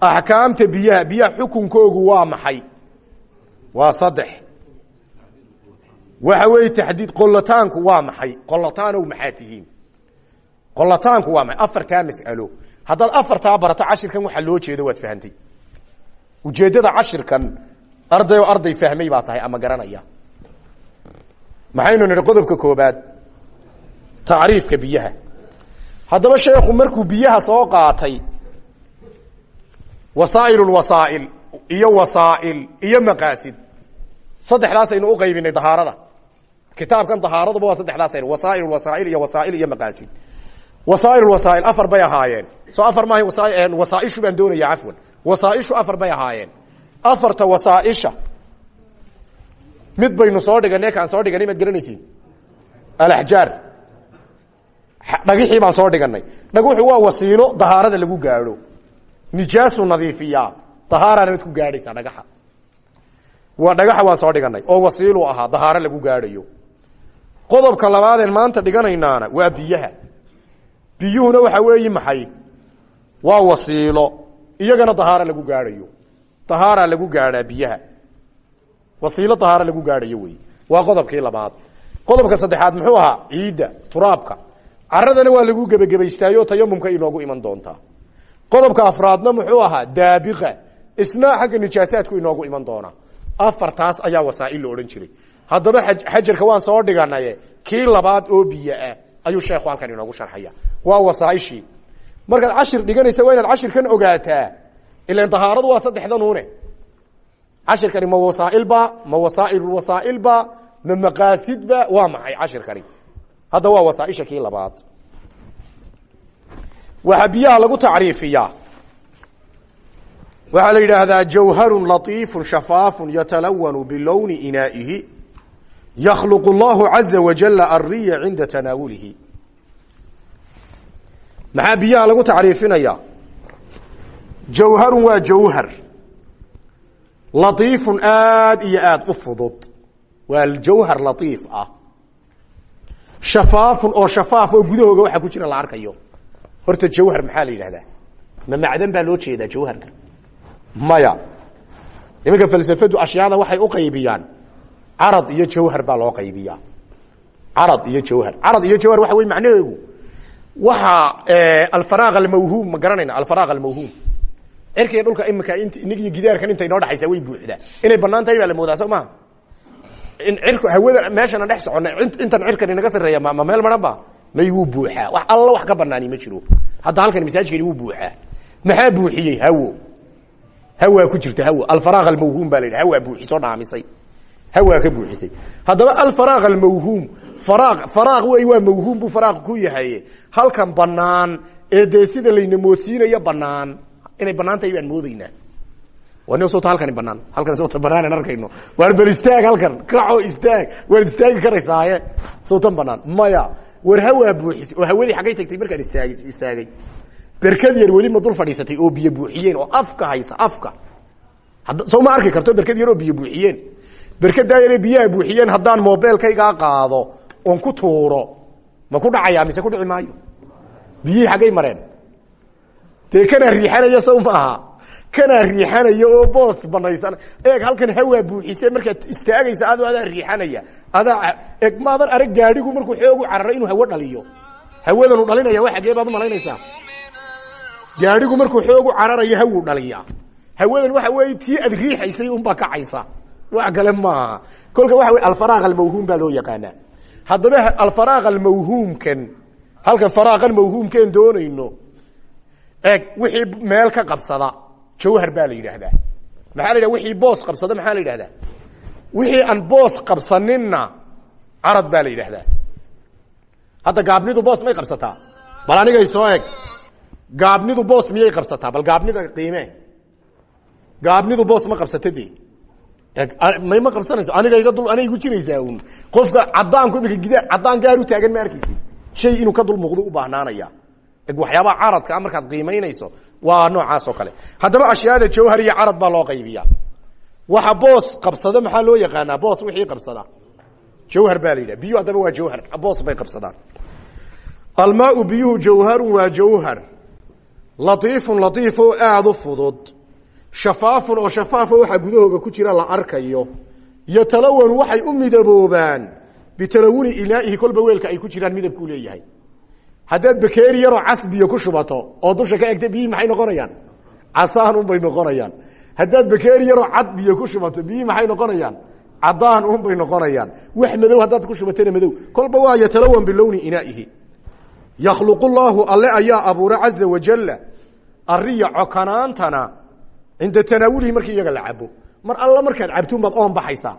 Axkaamta biyaha biyaha xukunkoogu waa maxay? Waa saddex. Waxa weeye taxdiid qolataanku waa maxay? Qolataanow maxaa tihiin? Qolataanku waa maxay? Afartaa mas'alo. Haddaad afartaa barato cashirkan waxaa loo jeedo waad fahantay ujeeddada cashirkan arday oo arday fahmay baa tahay ama garanaya. Maxaynu nidhi qodobka koobaad tacriifka biyaha. Haddaba sheekhu markuu biyaha soo qaatay wasaa'il lwasaa'il iyo wasaa'il iyo maqaasid saddexdaasaynu u qaybinay dahaarada. Kitaabkan dahaaraduba waa saddexdaasaynu wasaa'il wasaa'il iyo wasaa'il iyo maqaasid wasaa'il wasaa'il afar bay ahaayeen. Soo afar maahay wasaaishu baan doonaya cafwan wasaaishu afar bay ahaayeen. Afarta wasaaisha. Mid baynu soo dhiganay kaan soo dhiganay maad garanaysiin. Alaxjaar dhagixii baan soo dhiganay dhaguxu waa wasiilo dahaarada lagu gaadho. Nijaasu nadiifiyaa dahaarana mid ku gaadhaysaa dhagaxa. Waa dhagaxa waan soo dhiganay oo wasiilu ahaa dahaaro lagu gaadhayo. Qodobka labaadeen maanta dhiganaynaana waa biyaha biyuhuna waxa weeyi maxay? Waa wasiilo. Iyagana dahaara lagu gaadhayo. Dahaara lagu gaadhaa biyaha. Wasiilo dahaara lagu gaadhayo wey waa qodobkii labaad. Qodobka saddexaad muxuu ahaa ciidda turaabka. Caradana waa lagu gebagabaystaayo tayamumka inoogu iman doontaa qodobka afraadna muxuu ahaa daabiqa. Isna xagga nijaasaadku inoogu iman doonaa afartaas ayaa wasaa'il la odhan jiray. Haddaba xajarka waan soo dhiganaye kii labaad oo biyo ah ayuu sheekhu halkan inoogu sharxaya waa wasaaishii markaad cashir dhiganaysa waa inaad cashirkan ogaataa. Ilan dahaaradu waa saddexdanuune cashirkani ma wasaailba ma wasaailwasaailba ma maqaasidba waa maxay cashirkani? Hadda waa wasaaisha kii labaad. Waxaa biyaha lagu tacriifiyaa. Waxaa la yidhaahdaa jawharun latiifu shafaafu yatalawanu bilowni inaa'ihi yakhluq اllahu caza wajala alriya cinda tanaawulihi maxaa biyaha lagu tacriifinaya jawharun waa jawhar latiifun aad iyo aad u fudud waa jawhar latiif ah shafaafun oo shafaaf oo gudahooga waxa ku jira la arkayo horta jawhar maxaa la yidhahdaa ma macdan baa loo jeedaa jawharka maya nimanka falsafadu ashyaada waxay u qaybiyaan carad iyo jawhar baa loo qaybiyaa. Carad iyo jawhar. Carad iyo jawhar waxa wey macnaheegu waxa alfaraaq almawhuum ma garanayna alfaraaq almawhuum. Cirkiga dhulka imika inig iyo gidaarkan inta inoo dhexaysa way buuxdaa inay banaan baa la moodaa soo maha cirku hawada meeshana dhex socona intan cirkan inaga sareeya ma meel maran may wuu buuxaa wax alla wax ka banaani ma jiro. Hadda halkan masaajkani wuu buuxaa maxaa buuxiyey hawo? Hawaa ku jirta hawo. Alfaraaq almawhuum baa la yidhi hawaa buuxisoo dhaamisay hawaa ka buuxisay. Haddaba alfaraaq almawhuum. Faraaq faraaq wey waa mawhuum buu faraaq ku yahay. Halkan banaan ee dee sida layna moodsiinayo banaan inay bannaan tahay baan moodaynaa wan sota halkani banaan halkan sota banaan arkayno. Waar bal istaag halkan. Kaco istaag. Waad istaagi karaysaaye sotan banaan maya war hawaa buuxis oo hawadii xaggay tagtay markaan istaag istaagay. Berkad yar weli ma dul fadhiisatay oo biyo buuxiyeen oo afka haysa afka. Soo ma arki berkadaa yare biyaha buuxiyeen haddaan mobeelkaygaa qaado oon ku tuuro ma ku dhacayaa mise ku dhici maayo? Biyihii xaggay mareen. Dee kanaa riixanaya sow maaha? Riixanaya oo boos banaysan? Eeg halkan hawaa buuxise markaad istaagaysa ado adaa riixanaya. Adaa eg maadan arag gaadhigu markuu xoogu cararo inuu hawo dhaliyo. Hawadanu dhalinaya wa xagee baad gaadhigu markuu xoogu cararayo hawuu dhaliya hawadan waxa weeye tii riixaysay unbaa kacaysa wax kale maaha kolka waxa wey alfaraaq almawhuum baa loo yaqaanaa. Haddaba alfaraaq almawhuumkan halkan faraaqan mawhuumkeen doonayno eeg wixii meel ka qabsada jawhar baa la yidhaahdaa. Maxaa la yidhah wixii boos qabsada maxaa la yidhahdaa wixii aan boos qabsaninna carad baa la yidhaahdaa. Hadda gaabnidu boos may qabsataa. Bal anigay soo eg gaabnidu boos miyay qabsataa? Bal gaabnida qiime. Gaabnidu boos ma qabsata de may ma qabsanayso? Aniga iga dul anay igu jiraysaa un qofka cadaanku imika gida cadaan gaar u taagan ma arkaysi shay inuu ka dul muuqdo u baahnaanaya. Waxyaabaha caradka markaad qiimaynayso waa noocaas oo kale. Haddaba ashyaada jawhar iyo carad baa loo qaybiya waxa boos qabsada maxaa loo yaqaanaa? Boos wixii qabsada. Jawhar baa la yidhaha. Biyuhu haddaba waa jawhar. Boos bay qabsadaan. Almaau biyuhu jawharun waa jawhar. Latiifun latiif oo aada u fudud shafaafun oo shafaafo waxaa gudahooga ku jira la arkayo yatalawanu waxay u midaboobaan bitalawuni inaa'ihi kolba weelka ay ku jiraan midabkuu leeyahay. Haddaad bakeeri yaroo cas biyo ku shubato oo dusha ka egta biyihii maxay noqonayaan? Casaan unbay noqonayaan. Haddaad bakeeri yaroo cad ku shubato biyihii maxay noqonayaan? Cadaan unbay noqonayaan. Wax madow haddaad ku shubatana madow. Kolba waa yatalawan bilowni inaa'ihi yakhluqu llaahu alle ayaa abuura caza wajalla ariya cokanaantana cinda tanaawulihi markii iyaga la cabo. Mar alla markaad cabtuun baad oon baxaysaa.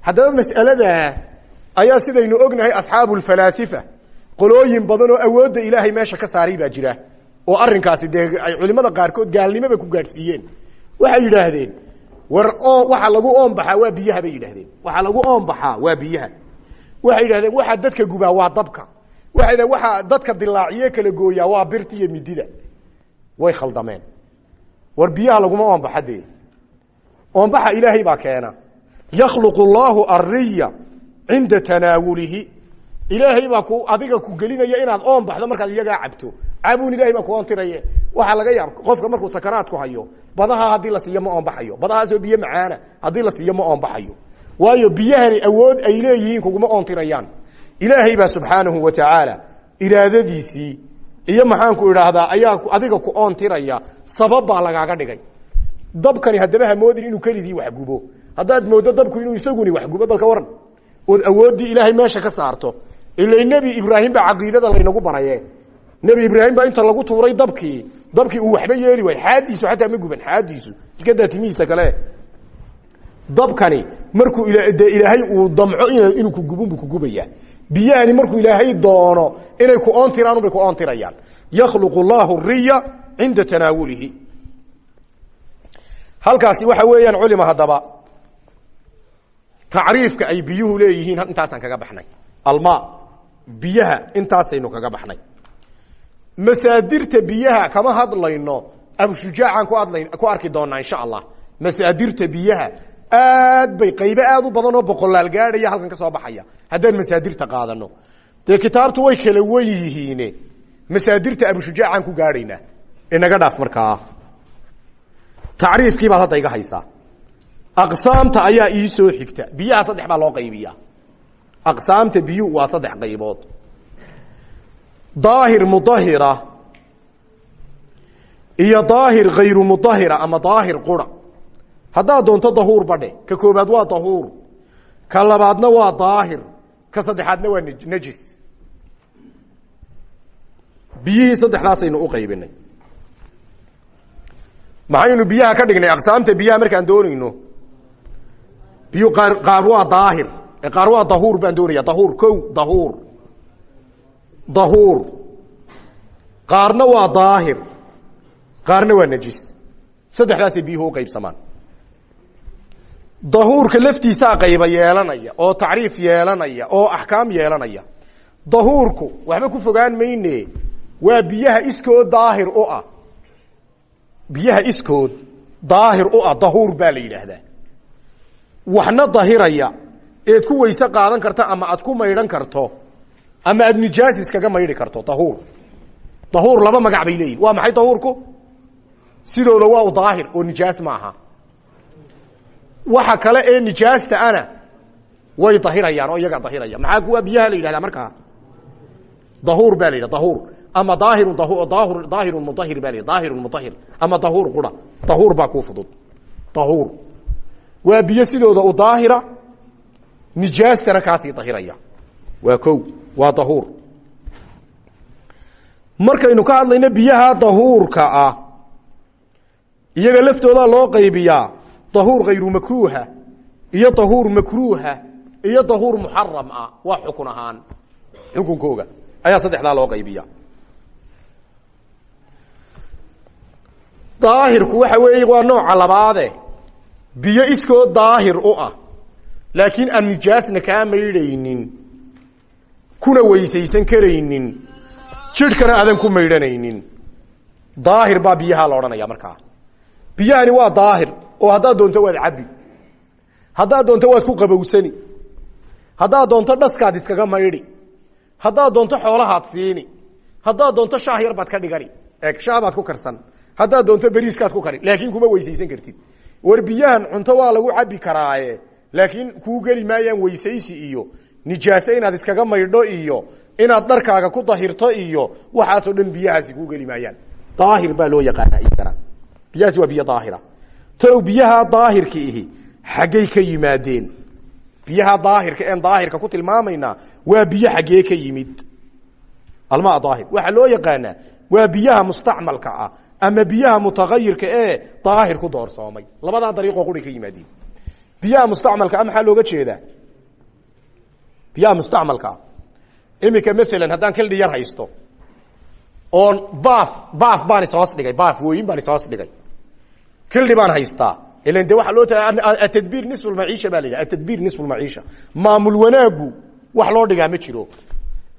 Haddaba mas'aladaa ayaa sidaynu ognahay asxaabu lfalaasifa qolooyin badan oo awoodda ilaahay meesha ka saaray baa jira. Oo arinkaasi dee ay culimada qaarkood gaalnimoba ku gaadhsiiyeen. Waxay yidhaahdeen war o waxa lagu oon baxaa waa biyaha bay yidhahdeen waxa lagu oon waa biyaha. Waxay yidhahdeen waxaa dadka gubaa waa dabka. Waxay yidhahdeen waxaa dadka dilaaciye kala gooyaa waa birta iyo midida. Way khaldameen war biyaha laguma oonbaxa dee oonbaxa ilaahay baa keena. Yakhluqu llaahu ariya cinda tanaawulihi ilaahay baa ku adiga ku gelinaya inaad baxdo markaad iyagaa cabto. Cabuun ilahay baa ku oontiraye. Waxaa laga yaab qofka markuu sakaraadku hayo badaha haddii la siiyo ma oonbaxayo. Badahaasoo biyo macaana haddii la siiyo ma oonbaxayo. Waayo biyahani awood ay leeyihiin kuguma oontirayaan ilaahay baa subxaanahu wa tacaala iraadadiisii iyo maxaanku idhaahdaa ayaa adiga ku oontiraya sabab baa lagaaga dhigay. Dabkani haddaba hamoodin inuu kelidii waxgubo haddaad mooddo dabku inuu isaguni waxgubo balka waran ood awooddii ilaahay meesha ka saarto. Ila nebi ibraahim baa caqiidada laynagu baraye nebi ibraahim baa inta lagu tuuray dabkii. Dabkii uu waxba yeeli waay xaadiisu xataa ma guban xaadiisu. Iska daa timihiisa kale dabkani markuu de ilaahay uu damco inuu kugubunbu kugubaya biyahani markuu ilaahay doono inay ku oontiraan bay ku oontirayaan yakhluqu llahu riya cinda tanaawulihi halkaasi waxa weeyaan culima haddaba tacriifka ay biyuhu leeyihiin intaasaan kaga baxnay. Alma biyaha intaasaynu kaga baxnay. Masaadirta biyaha kama hadlayno. Abushujaacaan ku adla ku arki doonaa insha allah. Masaadirta biyaha aad bay qaybo aad u badan oo boqolaal gaadhaya halkan ka soo baxaya. Haddaan masaadirta qaadano. Dee kitaabtu way kala wen yihiine. Masaadirta abushujaacaan ku gaadhaynaa inaga dhaaf markaa. Tacriifkii baad hadda iga haysaa. Aqsaamta ayaa ii soo xigta. Biyaha saddex baa loo qaybiyaa. Aqsaamta biyuhu waa saddex qaybood. Daahir mudahira iyo daahir hayru mudahira ama daahir qura haddaad doonto dahuur badhe ka koobaad waa dahuur. Ka labaadna waa daahir. Ka saddexaadna waa najis. Biyihii saddexdaasaynu u qaybinay. Maxaynu biyaha ka dhignay? Aqsaamta biyaha markaan doonayno biyu qaar waa daahir. Qaar waa dahuur baan doonaya dahuur ko dahuur. Dahuur. Qaarna waa daahir. Qaarna waa najis. Saddexdaasay biyuhu u qaybsamaan dahuurka laftiisaa qayba yeelanaya oo tacriif yeelanaya oo axkaam yeelanaya. Dahuurku waxba ku fogaan mayne waa biyaha iskood daahir u ah. Biyaha iskood daahir u ah dahuur baa la waxna dahiraya eed ku weyse qaadan karto ama aad ku maydhan karto ama aad nijaas iskaga maydhi karto dahuur. Dahuur laba magac bay leeyihiin waa maxay dahuurku? Sidooda waa u daahir oo nijaas ma aha waxa kale ee nijaasta ana way dahirayaan oo iyagaa dahiraya maxaa kuwa biyaha la yidhahdaa markaa? Dahuur baa la yidhah dahuur. Ama daahirun daahir daahirun mudahir baa la daahirun mudahir ama dahuur qura. Dahuur baa kuu fudud. Dahuur. Waa biyo sidooda u daahira nijaastana kaasii dahiraya. Waa ko waa dahuur. Markaynu ka hadlayno biyaha dahuurka ah iyaga laftoodaa loo qaybiyaa dahuur hayru makruuha iyo dahuur makruuha iyo dahuur muxaram ah waa xukun ahaan xukunkooga ayaa saddexdaa loo qaybiya daahirku waxa weeye waa nooca labaade biyo iskoo daahir u ah laakiin aan nijaasna kaa maydhaynin kuna weysaysan karaynin jidhkana aadan ku maydhanaynin daahir baa biyaha la odhanaya markaa biyahani waa daahir oo haddaad doonto waad cabbi. Haddaad doonto waad ku qabowsani. Haddaad doonto dhaskaad iskaga maydhi. Haddaad doonto xoolahaad siini. Haddaad doonto shaah yar baad ka dhigani. Eeg shaah baad ku karsan. Haddaad doonto beriiskaad ku kari. Laakiin kuma weysaysan kartid. War cunto waa lagu cabbi karaaye. Laakiin kuu geli maayaan weysaysi iyo nijaase inaad iskaga maydho iyo inaad dharkaaga ku dahirto iyo waxaasoo dhan biyahaasi kuu geli maayaan. Daahir baa loo yaqaana biyahaasi waa biyo talow biyaha daahirka ihi xaggay ka yimaadeen. Biyaha daahirka een daahirka ku tilmaamaynaa waa biyo xaggee ka yimid. Almaa daahir waxaa loo yaqaanaa waa biyaha mustacmalka ah ama biyaha mutagayirka ee daahir ku doorsoomay. Labadaa dariiqoo quray ka yimaadeen. Biyaha mustacmalka ah maxaa looga jeedaa? Biyaha mustacmalkaa iminka maalan haddaan yar haysto oon baaf baaf baan ishoos dhigay baaf wooyin baan ishoos dhigay kildhi baan haystaa. Ilan de waxaa loo ta atadbiir nisfu lmaciisha baa la yidhaha atadbiir nisfu lmaciisha maamul wanaagu wax loo dhigaa ma jiro.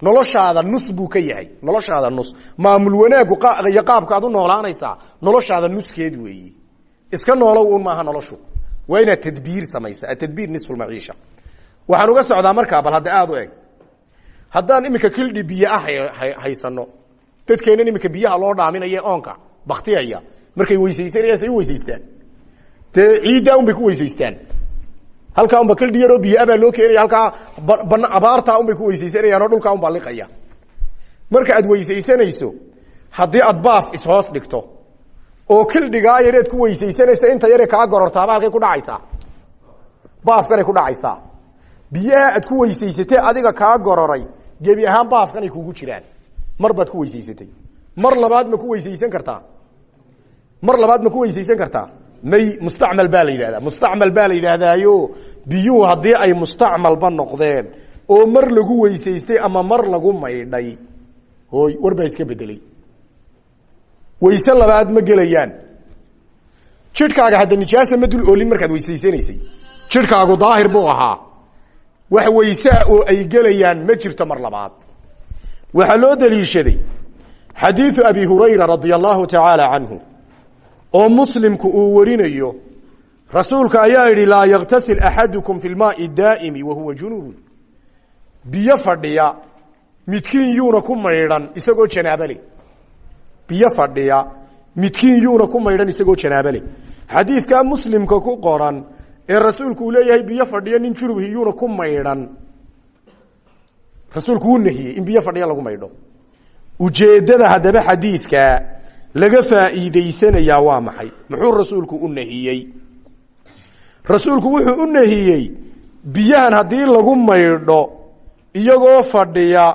Noloshaada nus buu ka yahay. Noloshaada nus. Maamul wanaagu iyo qaabka ad u noolaanaysaa noloshaada nuskeed weeyi. Iska noolow un maaha noloshu. Waa inaad tadbiir samaysa atadbiir nisfu lmaciisha waxaan uga socdaa markaa bal hadda aada u eg. Haddaan iminka kildhi biyo ah haysano dadkeennan iminka biyaha loo dhaaminaye oonka baktiyaya markay weysaysanayaan say u weysaystaan dee ciiddaa un bay ku weysaystaan halkaa unba kaldhi yaroo biyoabaa loo keenaya halkaa abaartaa un bay ku weysaysanayaan oo dhulkaa unbaa liqaya. Marka aad weysaysanayso haddii aad baaf ishoos dhigto oo kildhigaa yareed ku weysaysanaysa inta yare kaa gorortaaba halkay ku dhacaysaa. Baafkanay ku dhacaysaa. Biyaha aad ku weysaysatee adiga kaa gororay gebi ahaan baafkanay kugu jiraan. Mar baad ku weysaysatay. Mar labaad ma ku weysaysan kartaa mar labaad ma ku weysaysan kartaa. May mustacmal baa la yidhahdaa. Mustacmal baa la yidhaahdaayo biyuhu haddii ay mustacmalba noqdeen oo mar lagu weysaystay ama mar lagu maydhay hooy war baa iska bedelay wayse labaad ma gelayaan. Jidhkaaga hadda nijaasa ma dul oolin markaad weysaysanaysay jidhkaagu daahir buu ahaa. Wax waysaa oo ay gelayaan ma jirto mar labaad. Waxaa loo daliishaday xadiidu abi hurayra radia allahu tacaala canhu oo muslimku uu warinayo rasuulka ayaa yidhi laa yaktasil axadukum fi lmaai daa'imi wa huwa junubun biyo fadhiya midkiin yuuna ku maydhan isagoo janaabo leh. Biyo fadhiya midkiin yuuna ku maydhan isagoo janaabo leh. Xadiidkaa muslimka ku qoran ee rasuulku uu leeyahay biyo fadhiya nin junubhi yuuna ku maydhan. Rasuulku wuu nahiyey in biyo fadhiya lagu maydho. Ujeeddada haddaba xadiidka laga faa'iidaysanayaa waa maxay? Muxuu rasuulku u nahiyey? Rasuulku wuxuu u nahiyey biyahan haddii lagu maydho iyagoo fadhiya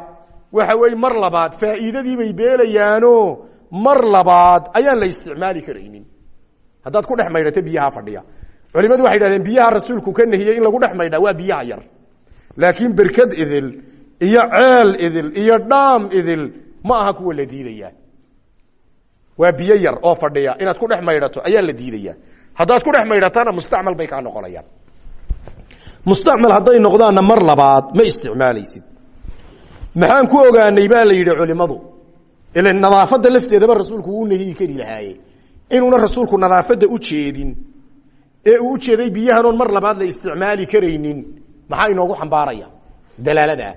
waxa weeye mar labaad faa'iidadii bay beelayaanoo mar labaad ayaan la isticmaali karaynin. Haddaad ku dhex maydhato biyaha fadhiya. Culimadu waxay dhahdeen biyaha rasuulku ka nahiyey in lagu dhex maydhaa waa biyaha yar. Laakiin berkad idil iyo ceel idil iyo dhaam idil ma aha kuwa la diidayaa waa biyo yar oo fadhiya. Inaad ku dhex maydhato ayaa la diidaya. Haddaad ku dhex maydhatana mustacmal bay kaa noqonayaan. Mustacmal hadday noqdaanna mar labaad ma isticmaalaysid. Maxaan ku ogaanay baa la yidhi culimadu ila nadaafadda lafteedaba rasuulku wuu nahiyi kari lahaaye inuuna rasuulku nadaafadda u jeedin ee uu ujeeday biyahanoon mar labaad la isticmaali karaynin maxaa inoogu xambaaraya? Dalaaladaa.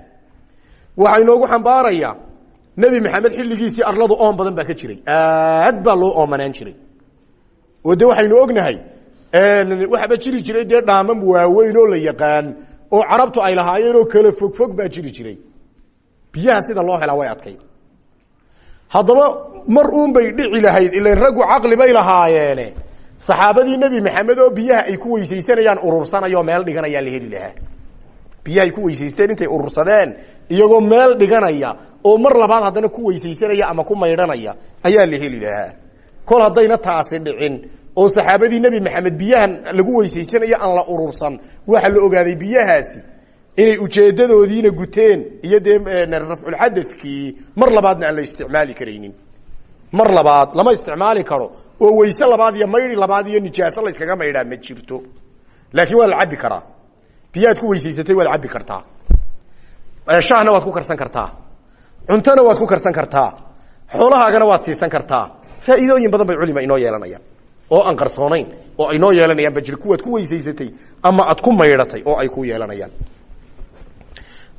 Waxaa inoogu xambaaraya nebi maxamed xilligiisii arladu oon badan baa ka jiray. Aad baa loo oomanaan jiray. Oo waxaynu ognahay waxaaba jiri jiray dee dhaamam waaweyn oo la yaqaan oo carabtu ay lahaayeen oo kala fogfog baa jiri jiray. Biyaha sida loo helaa way adkayd. Haddaba mar uun bay dhici lahayd ilan raggu caqli bay lahaayeene. Saxaabadii nebi maxamed oo biyaha ay ku weysaysanayaan urursanayoo meel dhiganayaa la heli lahaa. Biyaha ay ku weysaysteen intay urursadeen iyagoo meel dhiganaya oo mar labaad haddana ku weysaysanaya ama ku maydhanaya ayaa la heli lahaa. Kol haddayna taasi dhicin oo saxaabadii nebi maxamed biyahan lagu weysaysanaya aan la urursan waxaa la ogaaday biyahaasi inay ujeedadoodiina guteen iyo dee rafculxadakii mar labaadna aan la isticmaali karaynin. Mar labaad lama isticmaali karo oo weyse labaad iyo mayri labaad iyo nijaaso layskaga maydhaa ma jirto. Laakiin waa la cabi karaa. Biyaad ku weysaysatay waad cabi kartaa shahna waad ku karsan kartaa. Cuntona waad ku karsan kartaa. Xoolahaagana waad siisan kartaa. Faa'iidooyin badan bay culima inoo yeelanayaan. Oo aan qarsoonayn oo ay noo yeelanayaan ba jir kuwaad ku weysaysatay ama aad ku maydhatay oo ay ku yeelanayaan.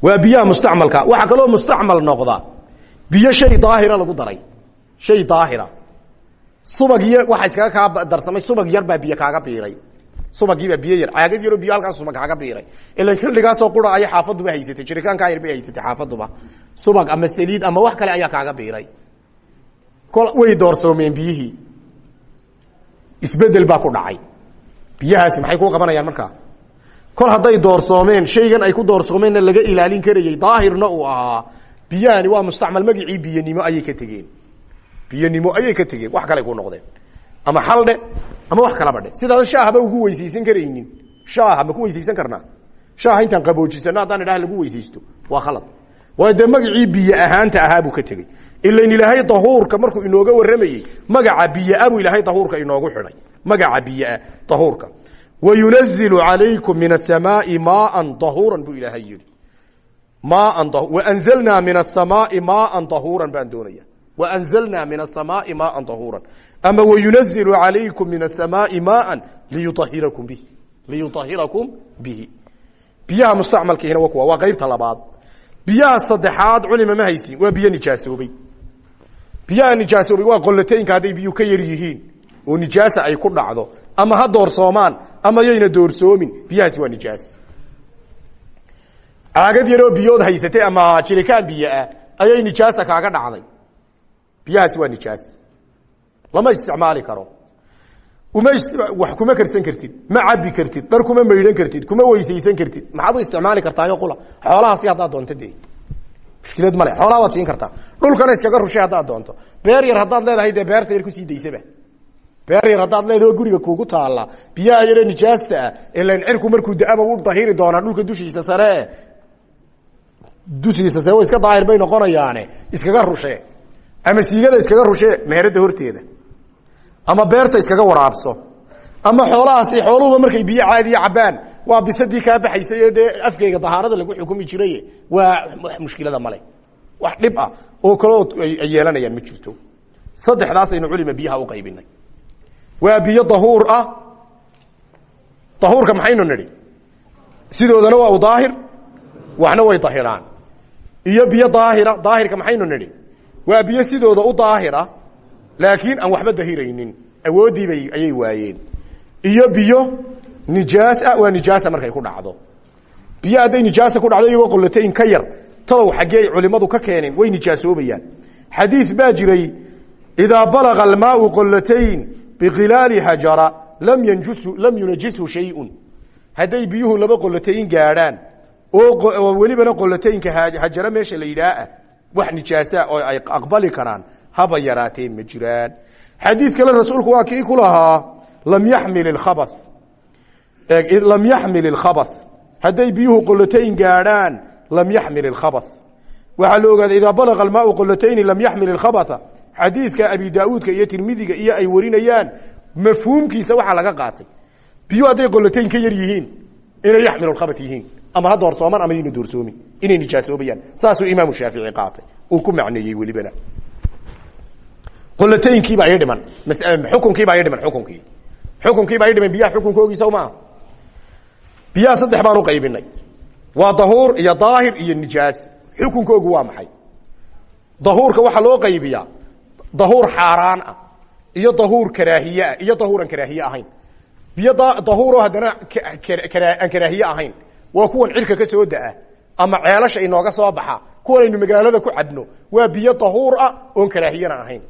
Waa biyaha mustacmalka. Waxaa kaloo mustacmal noqda. Biyo shay daahira lagu daray. Shay daahira. Subag iyo waxa iskaga kaa darsamay subag yar baa biyo kaaga biiray subagiibaa biyo yar. Caagad yaroo biyo halkaas subag kaaga biiray. Ilan xilligaasoo qura aya xaafaduba haysatay. Jirikaankaa yar bay haysatay xaafaduba subag ama saliid ama wax kale ayaa kaaga biiray. Way doorsoomeen biyihii isbeddel baa ku dhacay. Biyahaasi maxay kuu qabanayaan markaa kol hadday doorsoomeen shaygan ay ku doorsoomeenna laga ilaalin karayey daahirna uu ahaa. Biyahani waa mustacmal magicii biyanimo ayay ka tegeen. Biyanimo ayay ka tegeen. Wax kale ku noqdeen. Ama xaldhe ama wax kalaba dhe sidaadan shaahaba ugu weysaysan karaynin shaaha ku weysaysan karnaa? Shaaha intaan qaboojisano haddaan idhaha lagu weysaysto waa khalad. Waayo dee magacii biyo ahaanta ahaa buu ka tegey. Ilan ilaahay dahuurka markuu inooga warramayey magaca biyoa buu ilaahay dahuurka inoogu xidhay magaca biyoa dahuurka. Wayunazilu calaykum min asamaai maaan dahuuran buu ilaahay yihi maaan waanzalnaa min asamaai maaan dahuuran baan doonaya waanzalnaa min asamaai maaan dahuuran ama wayunazilu calaykum min asamaai maaan liyuahirakum bihi liyuahirakum bihi biyaha mustacmalkiihina waa kuwa waa qaybta labaad biyaha saddexaad culima ma haysin waa biyo nijaasoobay biyaha nijaasoobay waa qolataynka hadday biyuhu ka yar yihiin oo nijaasa ay ku dhacdo ama ha doorsoomaan ama yayna doorsoomin biyahaasi waa nijaas caagad yaroo biyood haysatay ama jirikaan biyo ah ayay nijaasta kaaga dhacday biyahaasi waa nijaas lama isticmaali karo. Uma wax kuma karsan kartid ma cabi kartid dhar kuma maydhan kartid kuma weysaysan kartid. Maxaad u isticmaali kartaayo qula? Xoolahaasi haddaad doonto dee. Mushkilad male xoolaha waad siin kartaa. Dhulkana iskaga rushay haddaad doonto. Beer yar haddaad leedahay beerta yar ku sii daysaba. Beer yar haddaad leedaho guriga kuugu taalla. Biyaha yaree nijaasta ah ilan cirku markuu da'aba u dahiri doonaa dhulka dushiisa saree dushiisa sare iska daahir bay noqonayaane. Iskaga rushee ama siigada iskaga rushee meherada horteeda ama beerta iskaga waraabso. Ama xoolahaasi xooluhuba markay biyo caadiya cabaan waa bisadii kaa baxaysay dee afkeyga dahaarada lagu xukumi jiray waa mushkilada male wax dhib ah oo kaleo ay yeelanayaan ma jirto. Saddexdaasaynu culima biyaha u qaybinay. Waa biyo dahuur ah. Dahuurka maxaynu nidhi? Sidoodana waa u daahir waxna way dahiraan. Iyo biyo daahira daahirka maxaynu nidhi? Waa biyo sidooda u daahira laakiin aan waxba dahiraynin. Awooddiibay ayay waayeen. Iyo biyo nijaas ah waa nijaasa markay ku dhacdo. Biyo hadday nijaasa ku dhacdo iyagoo qolatayn ka yar talow xaggee culimmadu ka keeneen way nijaasoobayaan xadiid baa jiray idaa balaga almaau qolatayn bikilaali hajara lam yanjushu lam yunajishu shayun. Hadday biyuhu laba qolatayn gaadhaan oo welibana qolataynka hajara meesha la yidhaah wax nijaasa oo ay aqbali karaan haba yaraateen ma jiraan. Xadiid kale rasuulku waa kii ku lahaa lam yaxmil ikaba lam yaxmil ilkhabas hadday biyuhu qolotayn gaadhaan lam yaxmil ilkhabas waxaa la ogaaday idaa balaga almaau qolatayni lam yaxmil ilkhabasa xadiidka abi daauudka iyo tirmidiga iyo ay warinayaan mafhuumkiisa waxaa laga qaatay. Biyuhu hadday qolotayn ka yar yihiin inay yaxmilu lkhabas yihiin. Ama ha doorsooman ama yayna doorsoomin inay nijaasoobayaan. Saasuu imaamu shaafici qaatay. Uu ku macneeyey welibana qolataynkiibaa i dhiman. Xukunkiibaa i dhiman xukunkii xukunkiibaa i dhiman biyaha xukunkoogiisa maaha biyaha saddex baan u qaybinay. Waa dahuur iyo daahir iyo nijaas. Xukunkoogu waa maxay? Dahuurka waxaa loo qaybiyaa dahuur xaaraan ah iyo dahuur karaahiye ah iyo dahuuran karaahiye ahayn. Biyo dahuuro haddana aan karaahiye ahayn waa kuwan cirka ka soo da'a ama ceelasha inooga soo baxa kuwan aynu magaalada ku cabno waa biyo dahuur ah oon karaahiyana ahayn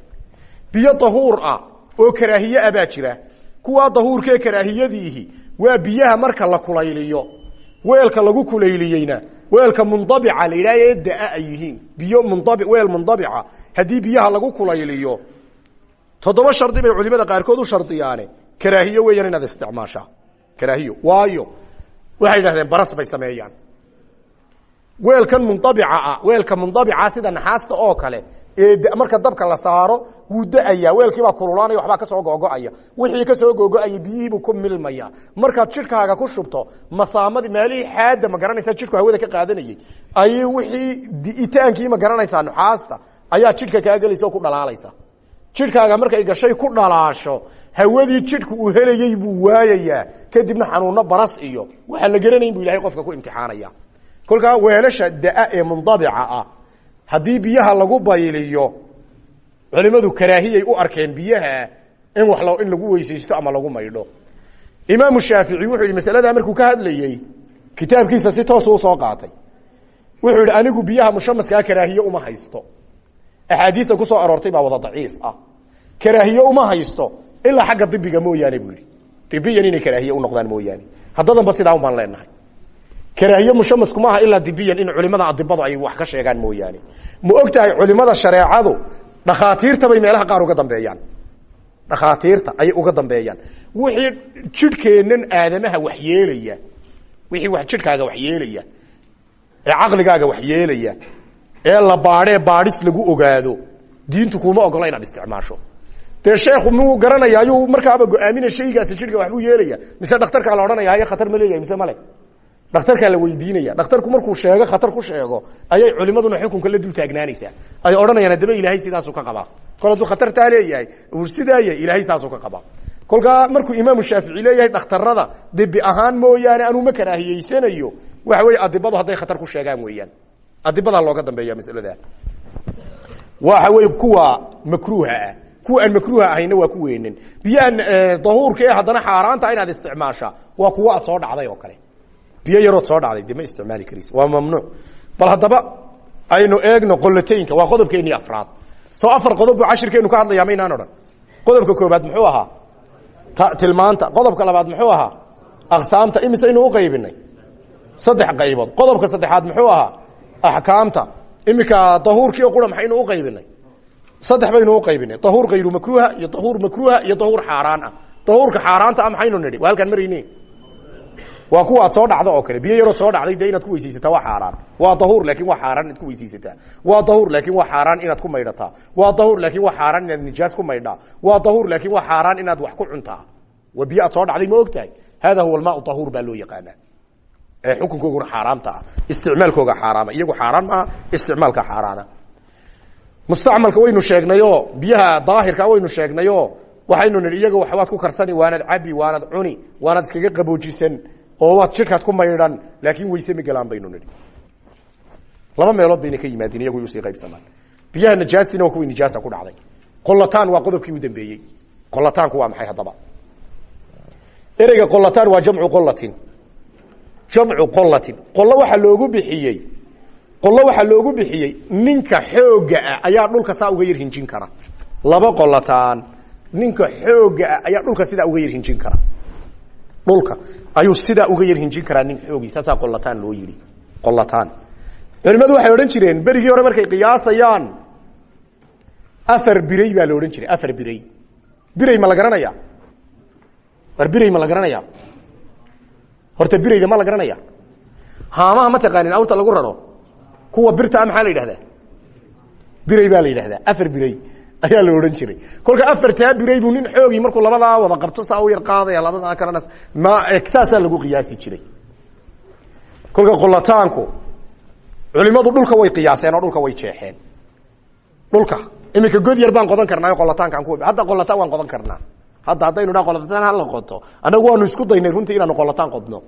biyo dahuur ah oo karaahiye ah jira. Kuwaa dahuurkee karaahiyadiihi waa biyaha marka la kulayliyo weelka lagu kulayliyeyna weelka mundabica la yidhaha ee daa ay yihiin. Biyo mundabi weel mundabica haddii biyaha lagu kulayliyo. Toddoba shardi bay culimada qaarkood u shardiyaane. Karaahiyo weeyaan inaad isticmaashaa. Karaahiyo waayo. Waxay yidhahdeen baras bay sameeyaan. Weelkan mundabica ah weelka mundabica sida naxaasta oo kale marka dabka la saaro wuu da'ayaa weelkiibaa kululaanaya waxbaa ka soo googo-aya wixii ka soo googo-aya biyihiibuu ku milmaya. Markaad jidhkaaga ku shubto masaamadii meelihii xaadda ma garanaysaa jidhku hawada ka qaadanayay. Ayay wixii di'itaankii ma garanaysaa nuxaasta ayaa jidhka kaa gelaysa ku dhalaalaysa. Jidhkaaga markay gashay ku dhalaasho hawadii jidhku uu helayey buu waayayaa. Kadibna xanuuno baras iyo waxaan la garanayn bu ilahay qofka ku imtixaanaya. Kolkaa weelasha da- ee mundabica ah haddii biyaha lagu bayliyo culimadu karaahiyay u arkeen biyaha in wa in lagu weysaysto ama lagu maydho. Imaamu shaafici wuxuu yihi masaladaa markuu ka hadlayey kitaabkiisa si toosu u soo qaatay. Wuxuu yihi anigu biyaha mushamaskaa karaahiye uma haysto. Axaadiista ku soo aroortay baa wada daciif ah. Karaahiye uma haysto ilaa xagga dibiga mooyaane buu yihi dibiyan inay karaahiye unoqdaan mooyaane. Haddadanba sidaa ubaan leenahay karaahiye mushamasku maaha ilaa dibiyan in culimada adibadu ay wax ka sheegaan mooyaane. Ma og culimada shareecadu dhakhaatiirta bay meelaha qaar uga dambeeyaan. Dhakhaatiirta ayay uga dambeeyaan. Wixii jidhkeennan aadamaha wax yeelaya wixii wax jidhkaaga wax yeelaya ee caqligaaga wax yeelaya ee la baadhee baadhis lagu ogaado diintu kuma ogola inaad isticmaasho. Dee sheekhu muu garanaya ayuu markaaba go'aaminaya shaygaasi jidhka waxbuu yeelaya mise dhakhtarkaa la odhanaya haye khatar ma leeyahay mise male dhakhtarkaa la weydiinaya. Dhakhtarku markuu sheego khatar ku sheego ayay culimaduna xukunka la dul taagnaanaysaa. Ay odhanayaan haddaba ilaahay sidaasuu ka qabaa. Kol hadduu khatartaa leeyahay sidaaya ilaahay saasuu ka qabaa. Kolkaa markuu imaamu shaafici leeyahay dhakhtarada dibi ahaan mooyaane anuu ma karaahiyeysanayo waxa weeye adibadu hadday khatar ku sheegaan weeyaan. Adibadaa looga dambeeya masalada. Waxa wey kuwa makruuha ah. Kuwa aan makruuha ahayna waa ku weynan biyahan dahuurka ee haddana xaaraanta inaad isticmaasha waa aad soo dhacday oo kale biyo yarood soo dhacday de ma isticmaali kariis waa mamnuuc. Bal haddaba aynu eegno qolataynka waa qodobkeennii afraad. Soo afar qodob buu cashirkeenu ka hadlayaa maynaan odhan. Qodobka koobaad muxuu ahaa? Tilmaanta. Qodobka labaad muxuu ahaa? Aqsaamta imisaynu uqaybinay saddex qaybood. Qodobka saddexaad muxuu ahaa? Axkaamta. Iminka dahuurkii o qura maxaynu uqaybinay saddex baynu uqaybinay dahuur kayru makruuha iyo dahuur makruuha iyo dahuur xaaraan ah dahuurka xaaraanta ah maxaynu nidhi. Waa halkaan waa kuwa aad soo dhacda oo kale. Biyo yarood soo dhacday dee inaad ku weysaysataa waa xaaraan. Waa dahuur laakin waa xaaraan inaad ku weysaysataa. Waa dahuur laakin waa xaaraan inaad ku maydhataa. Waa dahuur laakin waa xaaraan inaad nijaas ku maydhaa. Waa dahuur laakin waa xaaraan inaad wax ku cuntaa. Waa biyo soo dhacday ma og hada huwa almaa dahuur baa loo yaqaanaa. Ee xukunkooguna xaaraamta ah. Isticmaalkooga xaaraama. Iyagu xaaraan maaha isticmaalka xaaraana. Mustacmalka waynu sheegnayo biyaha daahirka waynu sheegnayo waxaynu nihi iyaga waxbaad ku karsani waanaad cabi waanaad cuni waanaad iskaga qaboojisan oo waad jidhkaad ku maydhan laakiin weyse ma baynu nihi laba meelood bayna ka yimaadeen iyagu u sii qaybsamaan. Biyaha najaastina waa kuwii nijaasa ku dhacday. Qolataan waa qodobkii u dambeeyey. Qolataanku waa maxay haddaba? Ereyga qolataan waa jamcu qolatin jamcu qolatin qolo waxaa loogu bixiyey qolo waxaa loogu bixiyey ninka xooga ah ayaa dhulka saa uga yar kara. Laba qolataan ninka xooga ah ayaa dhulka sidaa uga yar kara dhulka. Ayuu sidaa uga yar hinjin karaa nin xoogi saasaa qolataan loo yidhi. Qolataan culimadu waxay odhan jireen berigii hore markay qiyaasayaan afar birey baa la odhan jiray afar birey birey ma la garanaya? War birey ma la garanaya? Horta bireyda ma la garanaya? Haamaha ma taqaanin awrta lagu raro? Kuwa birta a maxaa la yidhahdaa? Birey baa la yidhahdaa afar birey ayaa la odhan jiray. Kolka afartaa birey buu nin xoogii markuu labadaa wada qabto saa u yar qaadaya labadaa kalena ma saasaa lagu qiyaasi jiray. Kolka qolataanku culimadu dhulka way qiyaaseen oo dhulka way jeexeen. Dhulka iminka god yar baan qodan karnaa qolataankaan ku hadda qolataan waan qodan karnaa. Hadda haddaynu dha qolataan hala qoto annagu waanu isku daynay runtii inaanu qolataan qodno.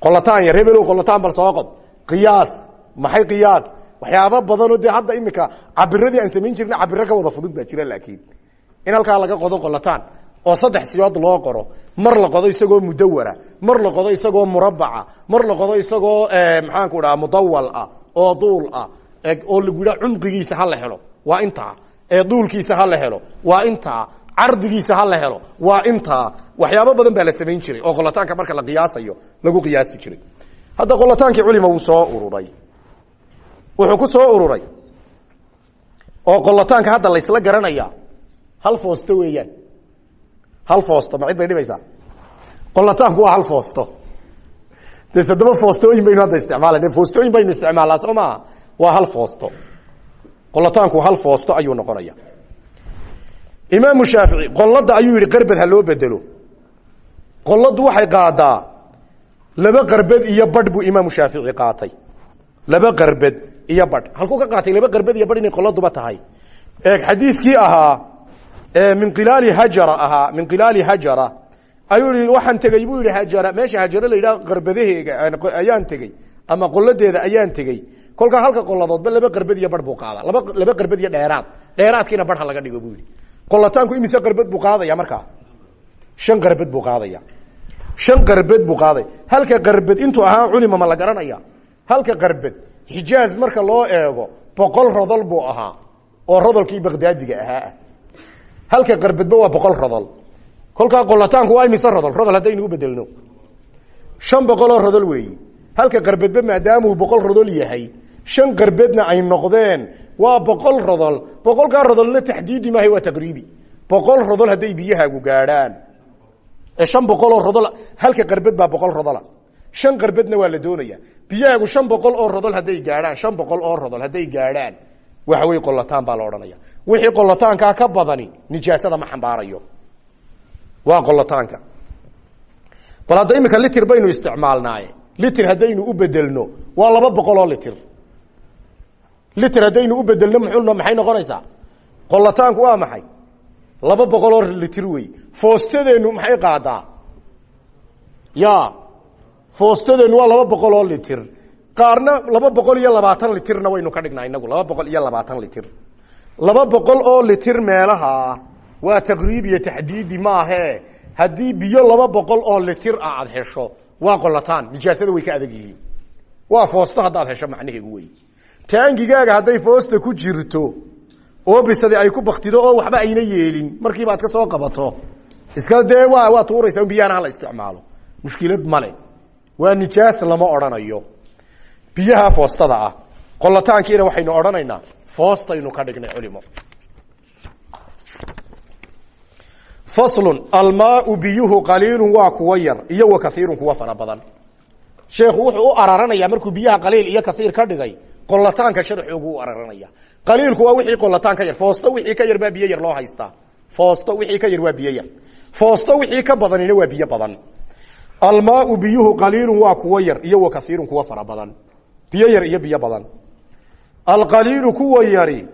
Qolataan yar hebelow qolataan bal soo qod qiyaas maxay qiyaas waxyaaba badanoo dee hadda imika cabiradii aan samayn jirna cabiro ka wada fudud baa jira laakiin. In halkaa laga qodo qolataan oo saddex siyood loo qoro mar la qodo isagoo mudawara mar la qodo isagoo murabaca mar la qodo isagoo maxaanku dhaha mudawal ah oo duul ah oo lagu yidhaha cumqigiisa ha la helo waa intaa. Duulkiisa ha la helo waa intaa. Cardigiisa ha la helo waa intaa. Waxyaabo badan baa la samayn jiray oo qolataanka marka la qiyaasayo lagu qiyaasi jiray. Hadda qolataankii culima wuu soo ururay wuxuu ku soo ururay. oo qolataanka hadda laysla garanaya. hal foosto weeyaan. hal foosto ma cid bay dhibaysaa? qolataanku waa hal foosto. de sadaba foostooyin baynu hadda isticmaalana foostooyin baynu isticmaalnaa soo maaha? waa hal foosto. qolataanku hal foosto ayuu noqonaya imaamu shaafici qolada ayuu yihi qarbad ha loo bedelo. qoladu waxay qaadaa laba qarbad iyo badh buu imaamu qaatay. laba qarbad iyo badh. Halkuu ka qaatay laba qarbad iyo badh inay qoladuba tahay. Eeg xadiidkii ahaa min qilaali hajara ahaa min qilaali hajara ayuu i waxaan tegey buu yihi hajara. Meesha hajaro la yidhaha qarbadaheega ayaan tegey ama qoladeeda ayaan tegey. Kolkaa halka qoladoodba laba qarbad iyo badh buu qaadaa laba laba qarbad iyo dheeraad. Dheeraadkiina badh ha laga dhigo buu yihi qolataanku imise qarbad buu qaadaya markaa shan qarbad buu qaadaya. Shan qarbad buu qaaday. Halka qarbad intuu ahaa culima ma la garanaya. Halka qarbad xijaaz marka loo eego boqol rodol buu ahaa oo rodolkii baqdaadiga ahaa. Halka qarbadba waa boqol rodol kolkaa qolataanku waa imise rodol rodol haddaynu u bedelno. Shan boqoloo rodol weeyi. Halka qarbadba maadaamuu boqol rodol yahay shan qarbadna ay noqdeen waa boqol rodol boqolkaa rodolna taxdiidi maaha waa taqriibi. Boqol rodol hadday biyahaagu gaadhaan. Shan boqoloo rodol halka qarbad baa boqol rodola shan qarbadna waa la doonaya. Biyahaagu shan boqol oo rodol hadday gaadhaan shan boqol oo rodol hadday gaadhaan waxa wey qolataan baa la odhanaya. Wixii qolataankaa ka badani nijaasada ma xambaarayo. Waa qolataanka bal hadda imika litir baynu isticmaalnaaye. Litir haddaynu u bedelno waa laba boqol oo litir. Litir haddaynu u bedelno mxu maxay noqonaysaa? Qolataanku waa maxay? Laba boqol oo litir wey foostadeennu maxay qaadaa? Ya foostadeennu waa laba boqol oo litir. Qaarna laba boqol iyo labaatan litirna waynu ka dhignaa inagu laba boqol iyo labaatan litir. Laba boqol oo litir meelaha waa taqriib iyo taxdiidi maahe. Haddii biyo laba boqol oo litir ah hesho waa qolataan. Nijaasada way ka adag yihiin. Waa foosto haddaad hesho macnaheegu wey taangigaaga hadday foosta ku jirto oo bisadi ay ku baktido oo waxba ayna yeelin markiiba ad ka soo qabato iska dee waa waa tuuraysa biyahana hala isticmaalo. Mushkilad male waa nijaas lama odhanayo. Biyaha foostada ah. Qolataankiina waxaynu odhanaynaa. Foostaynu ka dhignay culimo. Faslun almaau biyuhu qaliilun waa kuwa yar iyo wa kuwa fara badan. Sheekhu wuxuu u araranayaa markuu biyaha qaliil iyo kaiir ka dhigay qolataanka sharxoogu u araranaya qaliilku waa wixii qolataan ka yar foosto wixii ka yar baa biyo yar loo haystaa. Foosto wixii ka yar waa biyo yar. Foosto wixii ka badanina waa biyo badan almaau biyuhu qaliilun waa kuwa yar iyo wa kaiirun kuwa fara badan. Biyo yar iyo biyo badan. Alqaliilu kuwa yari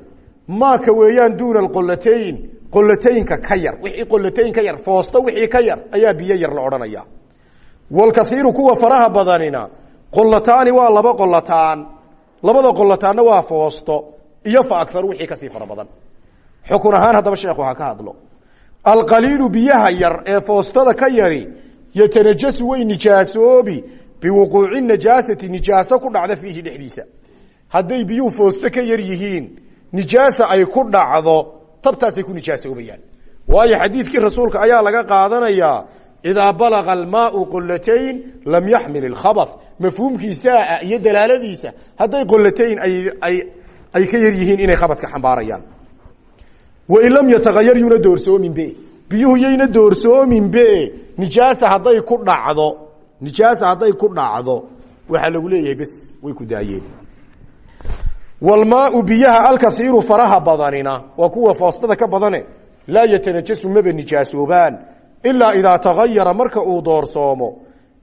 maaka weeyaan duuna alqolatayn qolataynka ka yar wixii qolatayn ka yar foosto wixii ka yar ayaa biyo yar la odhanaya. Walkaiiru kuwa faraha badanina qolataani waa laba qolataan labada qolataanna waa foosto iyo fa akaru wixii ka sii fara badan. Xukun ahaan haddaba sheekhu ha ka hadlo. Alqaliilu biyaha yar ee foostada ka yari yatanajasu way nijaasoobi biwuquuci najaasati nijaaso ku dhacda fiihi dhexdiisa hadday biyuhu foosto ka yar yihiin nijaasa ay ku dhacdo tabtaasay ku nijaasoobayaan waayo xadiidkii rasuulka ayaa laga qaadanayaa idaa balaga almaau qolatayn lam yaxmil ilkhabath mafhuumkiisaa iyo dalaaladiisa hadday qolatayn ay ka yar yihiin inay khabadka xambaarayaan wain lam yatahayar yuna doorsoominbe biyuhu yayna doorsoominbe nijaasa hadday ku dhacdo. Nijaasa hadday ku dhacdo. Waxaa lagu leeyahay bes way ku daayeen. Walmaau biyaha alkaiiru faraha badanina waa kuwa foostada ka badane laa yatanajasu maba nijaasoobaan ilaa idaa tagayara marka uu doorsoomo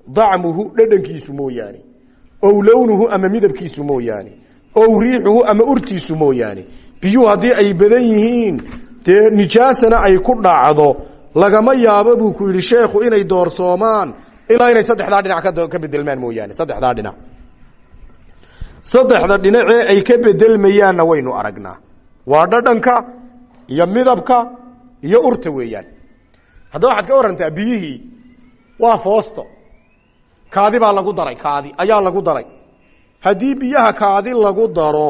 dacmuhu dhadhankiisu mooyaane ow lownuhu ama midabkiisu mooyaane ow riixuhu ama urtiisu mooyaane. Biyuhu haddii ay badan yihiin dee nijaasana ay ku dhacdo lagama yaabo buu ku yidhi sheekhu inay doorsoomaan ilaa inay saddexdaa dhinac ka bedelmaan mooyaane saddexdaa dhinac. Saddexda dhinacee ay ka bedelmayaanna waynu aragnaa. Waa dhadhanka iyo midabka iyo urta weeyaan. Haddaba waxaad ka warantaa biyihii waa foosto. Kaadi baa lagu daray kaadi ayaa lagu daray. Haddii biyaha kaadi lagu daro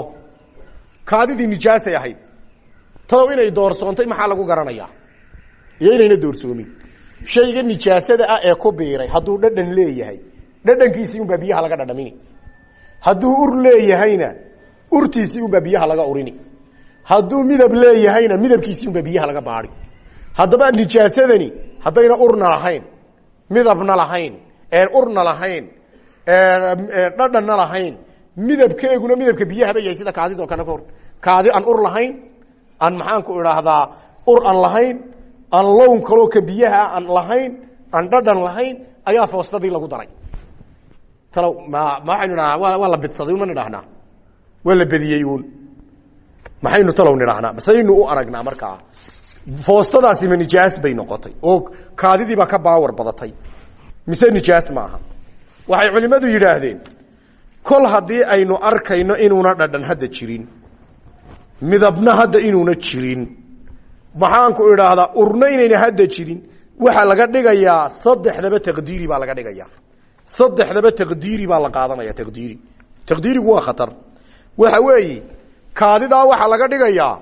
kaadidii nijaasay ahayd talow inay doorsoontay maxaa lagu garanayaa? Iyo inayna doorsoomin shayga nijaasada ah ee ku biiray hadduu dhadhan leeyahay dhadhankiisii unbaa biyaha laga dhadhamini. Hadduu ur leeyahayna urtiisii unbaa biyaha laga urini. Hadduu midab leeyahayna midabkiisii unbaa biyaha laga baadi haddaba nijaasadani haddayna urna lahayn midabna lahayn urna lahayn dhadhanna lahayn midabkeeguna midabka biyahaba yahay sida kaadidoo kale kaadi aan ur lahayn aan maxaanku idhaahdaa ur aan lahayn aan lown kaloo ka biyaha aan lahayn aan dhadhan lahayn ayaa foostadii lagu daray. Talow ma ma waxaynu idhahnaa wa waa la bidsaday uma nidhahnaa waa la bediyey uun. Maxaynu talow nidhahnaa masaynu u aragnaa markaa. Foostadaasi ma nijaas bay noqotay oo kaadidiibaa ka baawar badatay. Mise nijaas maaha waxay culimmadu yidhaahdeen kol haddii aynu arkayno inuuna dhadhan hadda jirin midabna hadda inuuna jirin. Maxaanku idhaahdaa urna inayna hadda jirin. Waxaa laga dhigayaa saddexdaba taqdiiri baa laga dhigaya saddexdaba taqdiiri baa la qaadanaya taqdiiri. Taqdiirigu waa khatar. Waxa weeye kaadidaa waxaa laga dhigayaa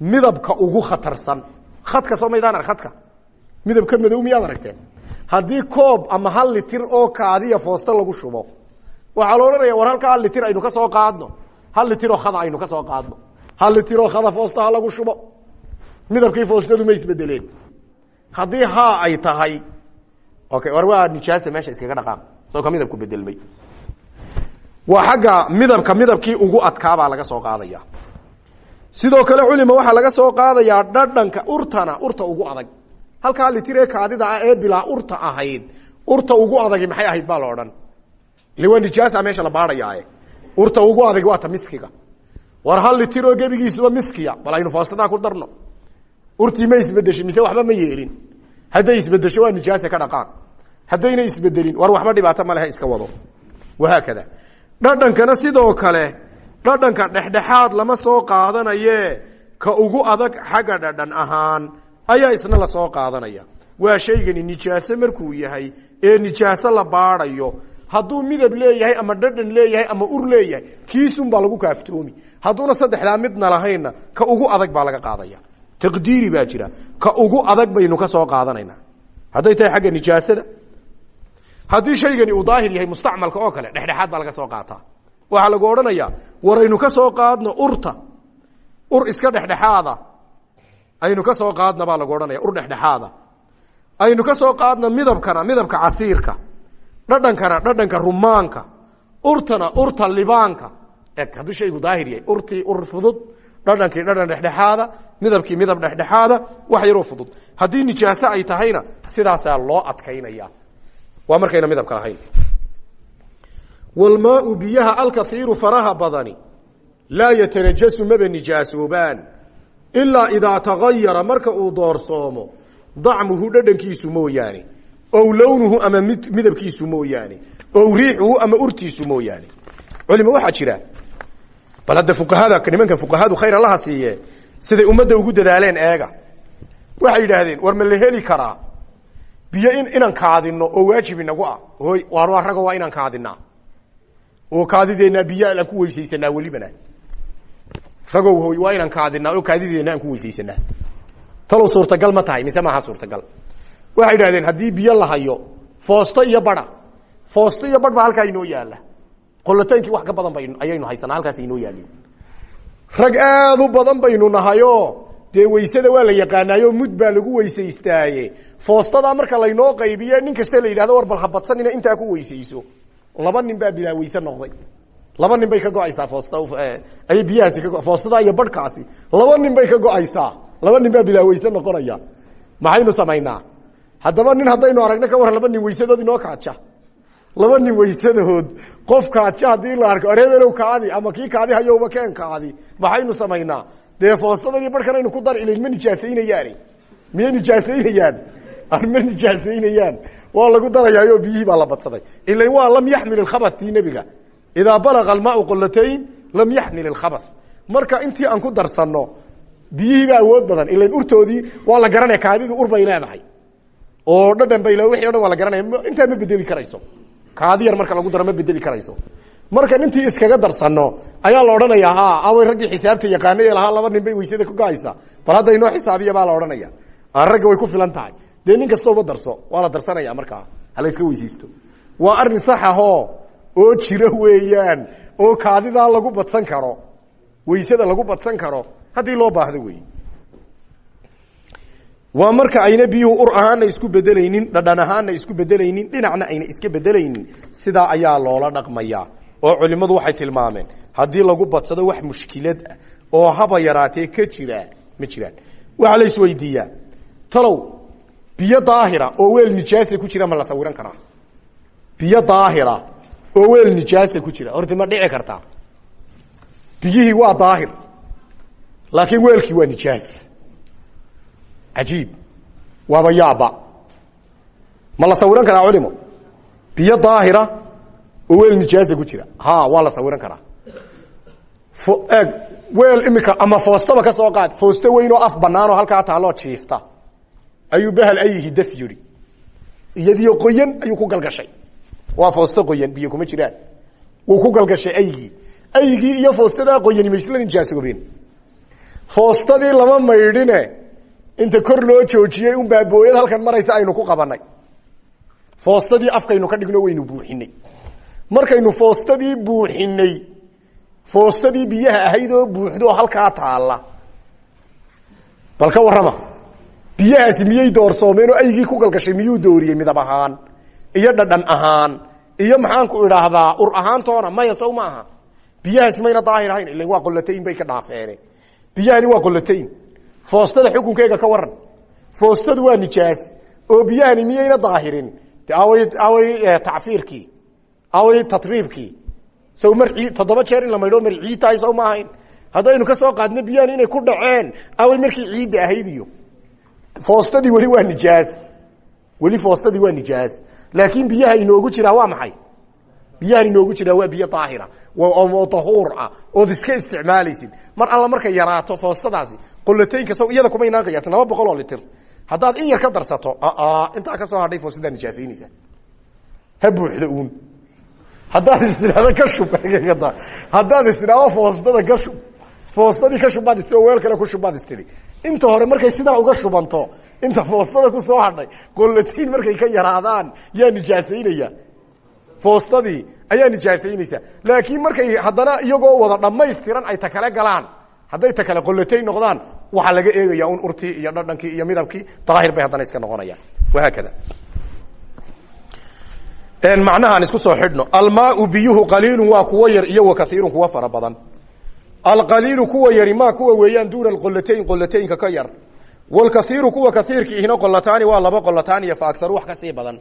midabka ugu khatarsan. Khadka soo maydaan arag khadka. Midabka madow miyaad aragteen? Haddii koob ama hal litir oo kaadiya foosto lagu shubo waxaa la odhanaya war hal litir aynu ka soo qaadno? Hal litiroo khada aynu ka soo qaadno hal litiroo khada foosta ha lagu shubo. Midabkii foostadu ma isbedeleen. Haddii haa ay tahay okay war waa nijaasa meesha iskaga dhaqaaq soo ka midabku bedelmay. Waa xagga midabka midabkii ugu adkaabaa laga soo qaadaya. Sidoo kale culima waxaa laga soo qaadayaa dhadhanka urtana urta ugu adag. Halkaa litiree kaadida ah ee bilaa urta ahayd urta ugu adagi maxay ahayd baa la odhan. Ile meesha la baadhayaae urta ugu adag waata miskiga war hal litiroo gebigiisuba miskiya? Bal aynu foostadaa ku darno. Urtii ma isbedeshay mise waxba ma yeelin. Hadday isbedesho waa nijaasa ka dhaqaaq haddayna isbedelin war waxba dhibaato ma lehe iska wado. Wahaakada. Dhadhankana sidoo kale dhadhanka dhexdhexaad lama soo qaadanaye. Ka ugu adag xagga dhadhan ahaan ayaa isna la soo qaadanaya. Waa shaygani nijaaso markuu yahay ee nijaaso la baadhayo hadduu midab leeyahay ama dhadhan leeyahay ama ur leeyahay kiisunbaa lagu kaaftoomi. Hadduuna saddexdaa midna lahaynna ka ugu adag baa laga qaadaya. Taqdiiri baa jira. Ka ugu adag baynu ka soo qaadanayna hadday tahay xagga nijaasada? Haddii shaygani uu daahir yahay mustacmalka oo kale dhexdhexaad baa laga soo qaataa. Waxaa lagu odhanayaa waraynu ka soo qaadno urta. Ur iska dhexdhexaada. Aynu ka soo qaadna baa lagu odhanaya ur dhexdhexaada. Aynu ka soo qaadna midabkana midabka casiirka dhadhankana dhadhanka rumaanka urtana urta libaanka. E hadduu shaygu daahir yahay urtii ur fudud dhadhankii dhadhan dhexdhexaada midabkii midab dhexdhexaada wax yaroo fudud. Haddii nijaaso ay tahayna sidaasaa loo adkaynaya waa markayna midabka lahayn. Walmaau biyaha alkaiiru faraha badani laa yatanajasu maba nijaasoobaan. Ilaa idaa tagayara marka uu doorsoomo dacmuhu dhadhankiisu mooyaane ow lownuhu ama midabkiisu mooyaane. Ow riixuhu ama urtiisu mooyaane. Culima waxaa jira. Bal hadda fuqahada nimankan fuqahadu khayr allaha siiye siday ummadda ugu dadaaleen eega. Waxay yidhaahdeen war ma la heli karaa? Biyo in inaan kaadino oo waajib inagu ah. Hoy waar rago waa inaan kaadinaa oo kaadideennaa biyo aan ku weysaysanaa welibana. Ragow hoy waa inaan kaadinaa oo kaadideena aan ku weysaysanaa. Talow suurtagal ma waxay idhahdeen haddii biyo la hayo foosto iyo bara foosto iyo bar baa halkaa inoo yaalla qolataynkii wax ka badan bay ayaynu haysanaa halkaas inoo yaalin rag aad u badan baynu nahayo. Dee waa la yaqaanaayo mud baa lagu weysaystaaye foostadaa marka laynoo qaybiye nin kasta la yidhahdo war bal habadsanina intaa ku weysayso. Laba nin baa bilaa weyse noqday. Laba nin bay ka go'aysaa foosta ay biyahaasi ka foostadaa iyo barhkaasi laba nin bay ka go'aysaa. Laba nin baa bilaa weyse noqonaya. Maxaynu samaynaa haddaba nin haddaynu aragno ka war laba nin weysadood inoo kaaja laba nin weysadood qof kaaja haddii la arko areebelow kaadi ama kii kaadi hayowba keen kaadi maxaynu samaynaa? Dee foostadan iyo barhkan aynu ku dar ilayn ma nijaasaynayaan miyay nijaasaynayaan ma nijaasaynayaan waa lagu darayaayo biyihii baa la badsaday. Ilayn waa lam yaxmil ilkhabat tii nebiga. Idaa balaga almaau qolatayn lam yaxmil ilkhabat marka intii aan ku darsanno biyihii baa awood badan. Ilayn urtoodii waa la garanaya kaadidu ur bay oo dhadhan bay le wixii o dhan waa la garanaya intaa ma bedeli karayso kaadi yar marka lagu daro ma bedeli karayso markan intii iskaga darsano ayaa la odhanayaa ha away raggii xisaabta yaqaanay ee laba nin bay weysada ku gahaysa bal hadda inoo xisaabiya baa la odhanaya ragga way ku filan tahay dee nin kastooba darso waa darsanaya markaa hala iska weysaysto waa arrin sax ahoo oo jiro weeyaan oo kaadidaa lagu badsan karo weysada lagu badsan karo haddii loo baahdo wey waa marka ayna biyuhu ur ahaana isku bedelaynin dhadhan ahaana isku bedelaynin dhinacna ayna iska bedelaynin sidaa ayaa loola dhaqmayaa oo culimmadu waxay tilmaameen haddii lagu badsado wax mushkilad ah oo haba yaraatee ka jira ma jiraan. Waxaa la isweydiiyaa talow biyo daahira oo weel nijaasa ku jira ma la sawiran karaa? Biyo daahira oo weel nijaasa ku jira horta ma dhici kartaa? Biyihii waa daahir laakiin weelkii waa nijaas cajiib waaba yaaba ma la sawiran karaa culimo biyo daahira oo weel nijaasa ku jira ha waa la sawiran karaa eg weel imika ama foostaba ka soo qaad foosto weyn oo af banaan oo halkaa taaloo jiifta ayuu bahal ayihi daf yidhi iyadiyo qoyan ayuu ku galgashay waa foosto qoyan biyo kuma jiraan wuu ku galgashay aygii aygii iyo foostadaa qoyani ma isla nijaasoobeen foostadii lama maydhine inta kor loo joojiyey un baabooyad halkan maraysa aynu ku qabanay. Foostadii afkaynu ka dhigno waynu buuxinay. Markaynu foostadii buuxinay foostadii biyaha ahayd oo buuxdo halkaa taalla. Bal ka warrama biyahaasi doorsoomeen oo aygii ku galgashay miyuu dooriyey midab ahaan iyo dhadhan ahaan iyo maxaanku idhaahdaa ur ahaantoona maya sow ma aha. Biyahaasi daahir ahayn ilan waa qolatayn bay ka dhaafeene. Biyahani waa qolatayn foostada xukunkeega ka waran foostadu waa nijaas. Oo biyahani miyayna daahirin? Away away tacfiirkii. Away tatriibkii. Sow mar toddoba jeer in la maydho mar ciid tahay sow ma ahayn. Haddaynu ka soo qaadno biyahani inay ku dhaceen away markii ciidda ahayd iyo. Foostadii weli waa nijaas. Weli foostadii waa nijaas. Laakiin biyaha inoogu jiraa waa maxay biyahan inoogu jiraa waa biyo daahira oo dahuur ah ood iska isticmaalaysid. Mar alla markay yaraato foostadaasi qolataynka saw iyada kuma inaan qiyaasin laba boqol oo litir. Haddaad in yar ka darsato intaa ka soo hadhay foostadaa nijaasaynaysa ha buuxda uun. Haddaad istidhaahdo ka shub haddaad istidhaahdo foostada ka shub foostadii ka shubbaad istiri oo weel kale ku shubbaad istiri. Inta hore markay sidaa uga shubanto inta foostada ku soo hadhay qolatayn markay ka yaraadaan yaa nijaasaynaya foostadii ayaa nijaasaynaysa laakiin markay haddana iyagoo wada dhammaystiran ay takale galaan hadday takale qolatayn noqdaan waxaa laga eegaya un urtii iyo dhadhankii iyo midabkii daahir bay haddana iska noqonayaan. Wahaakada macnahaan isku soo xidhno. Almaau biyuhu qaliilu waa kuwo yar iyo wa kaiirun kuwa fara badan. Alqaliilu kuwa yari ma kuwa weeyaan duuna alqolatayn qolataynka ka yar. Wlkaiiru kuwa kaiirki ihna qolataani waa laba qolataan iyo fa agaru wax ka sii badan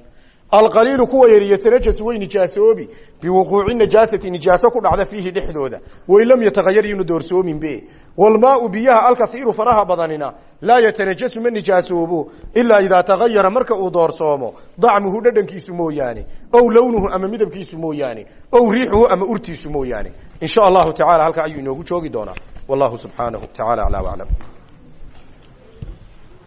alqaliilu kuwa yari yatanajasu way nijaasoobi biwuquuci najaasati nijaaso ku dhacda fiihi dhexdooda wain lam yatahayar yunu doorsoominbe wlmaau biyaha alkaiiru faraha badanina laa yatanajasu ma nijaasoobo ilaa idaa tahayara marka uu doorsoomo dacmuhu dhadhankiisu mooyaane ow lownuhu ama midabkiisu mooyaane ow riixuhu ama urtiisu mooyaane in sha allahu tacala halkaa ayuu inoogu joogi doonaa wallahu subxaanahu tacala aclaa aclam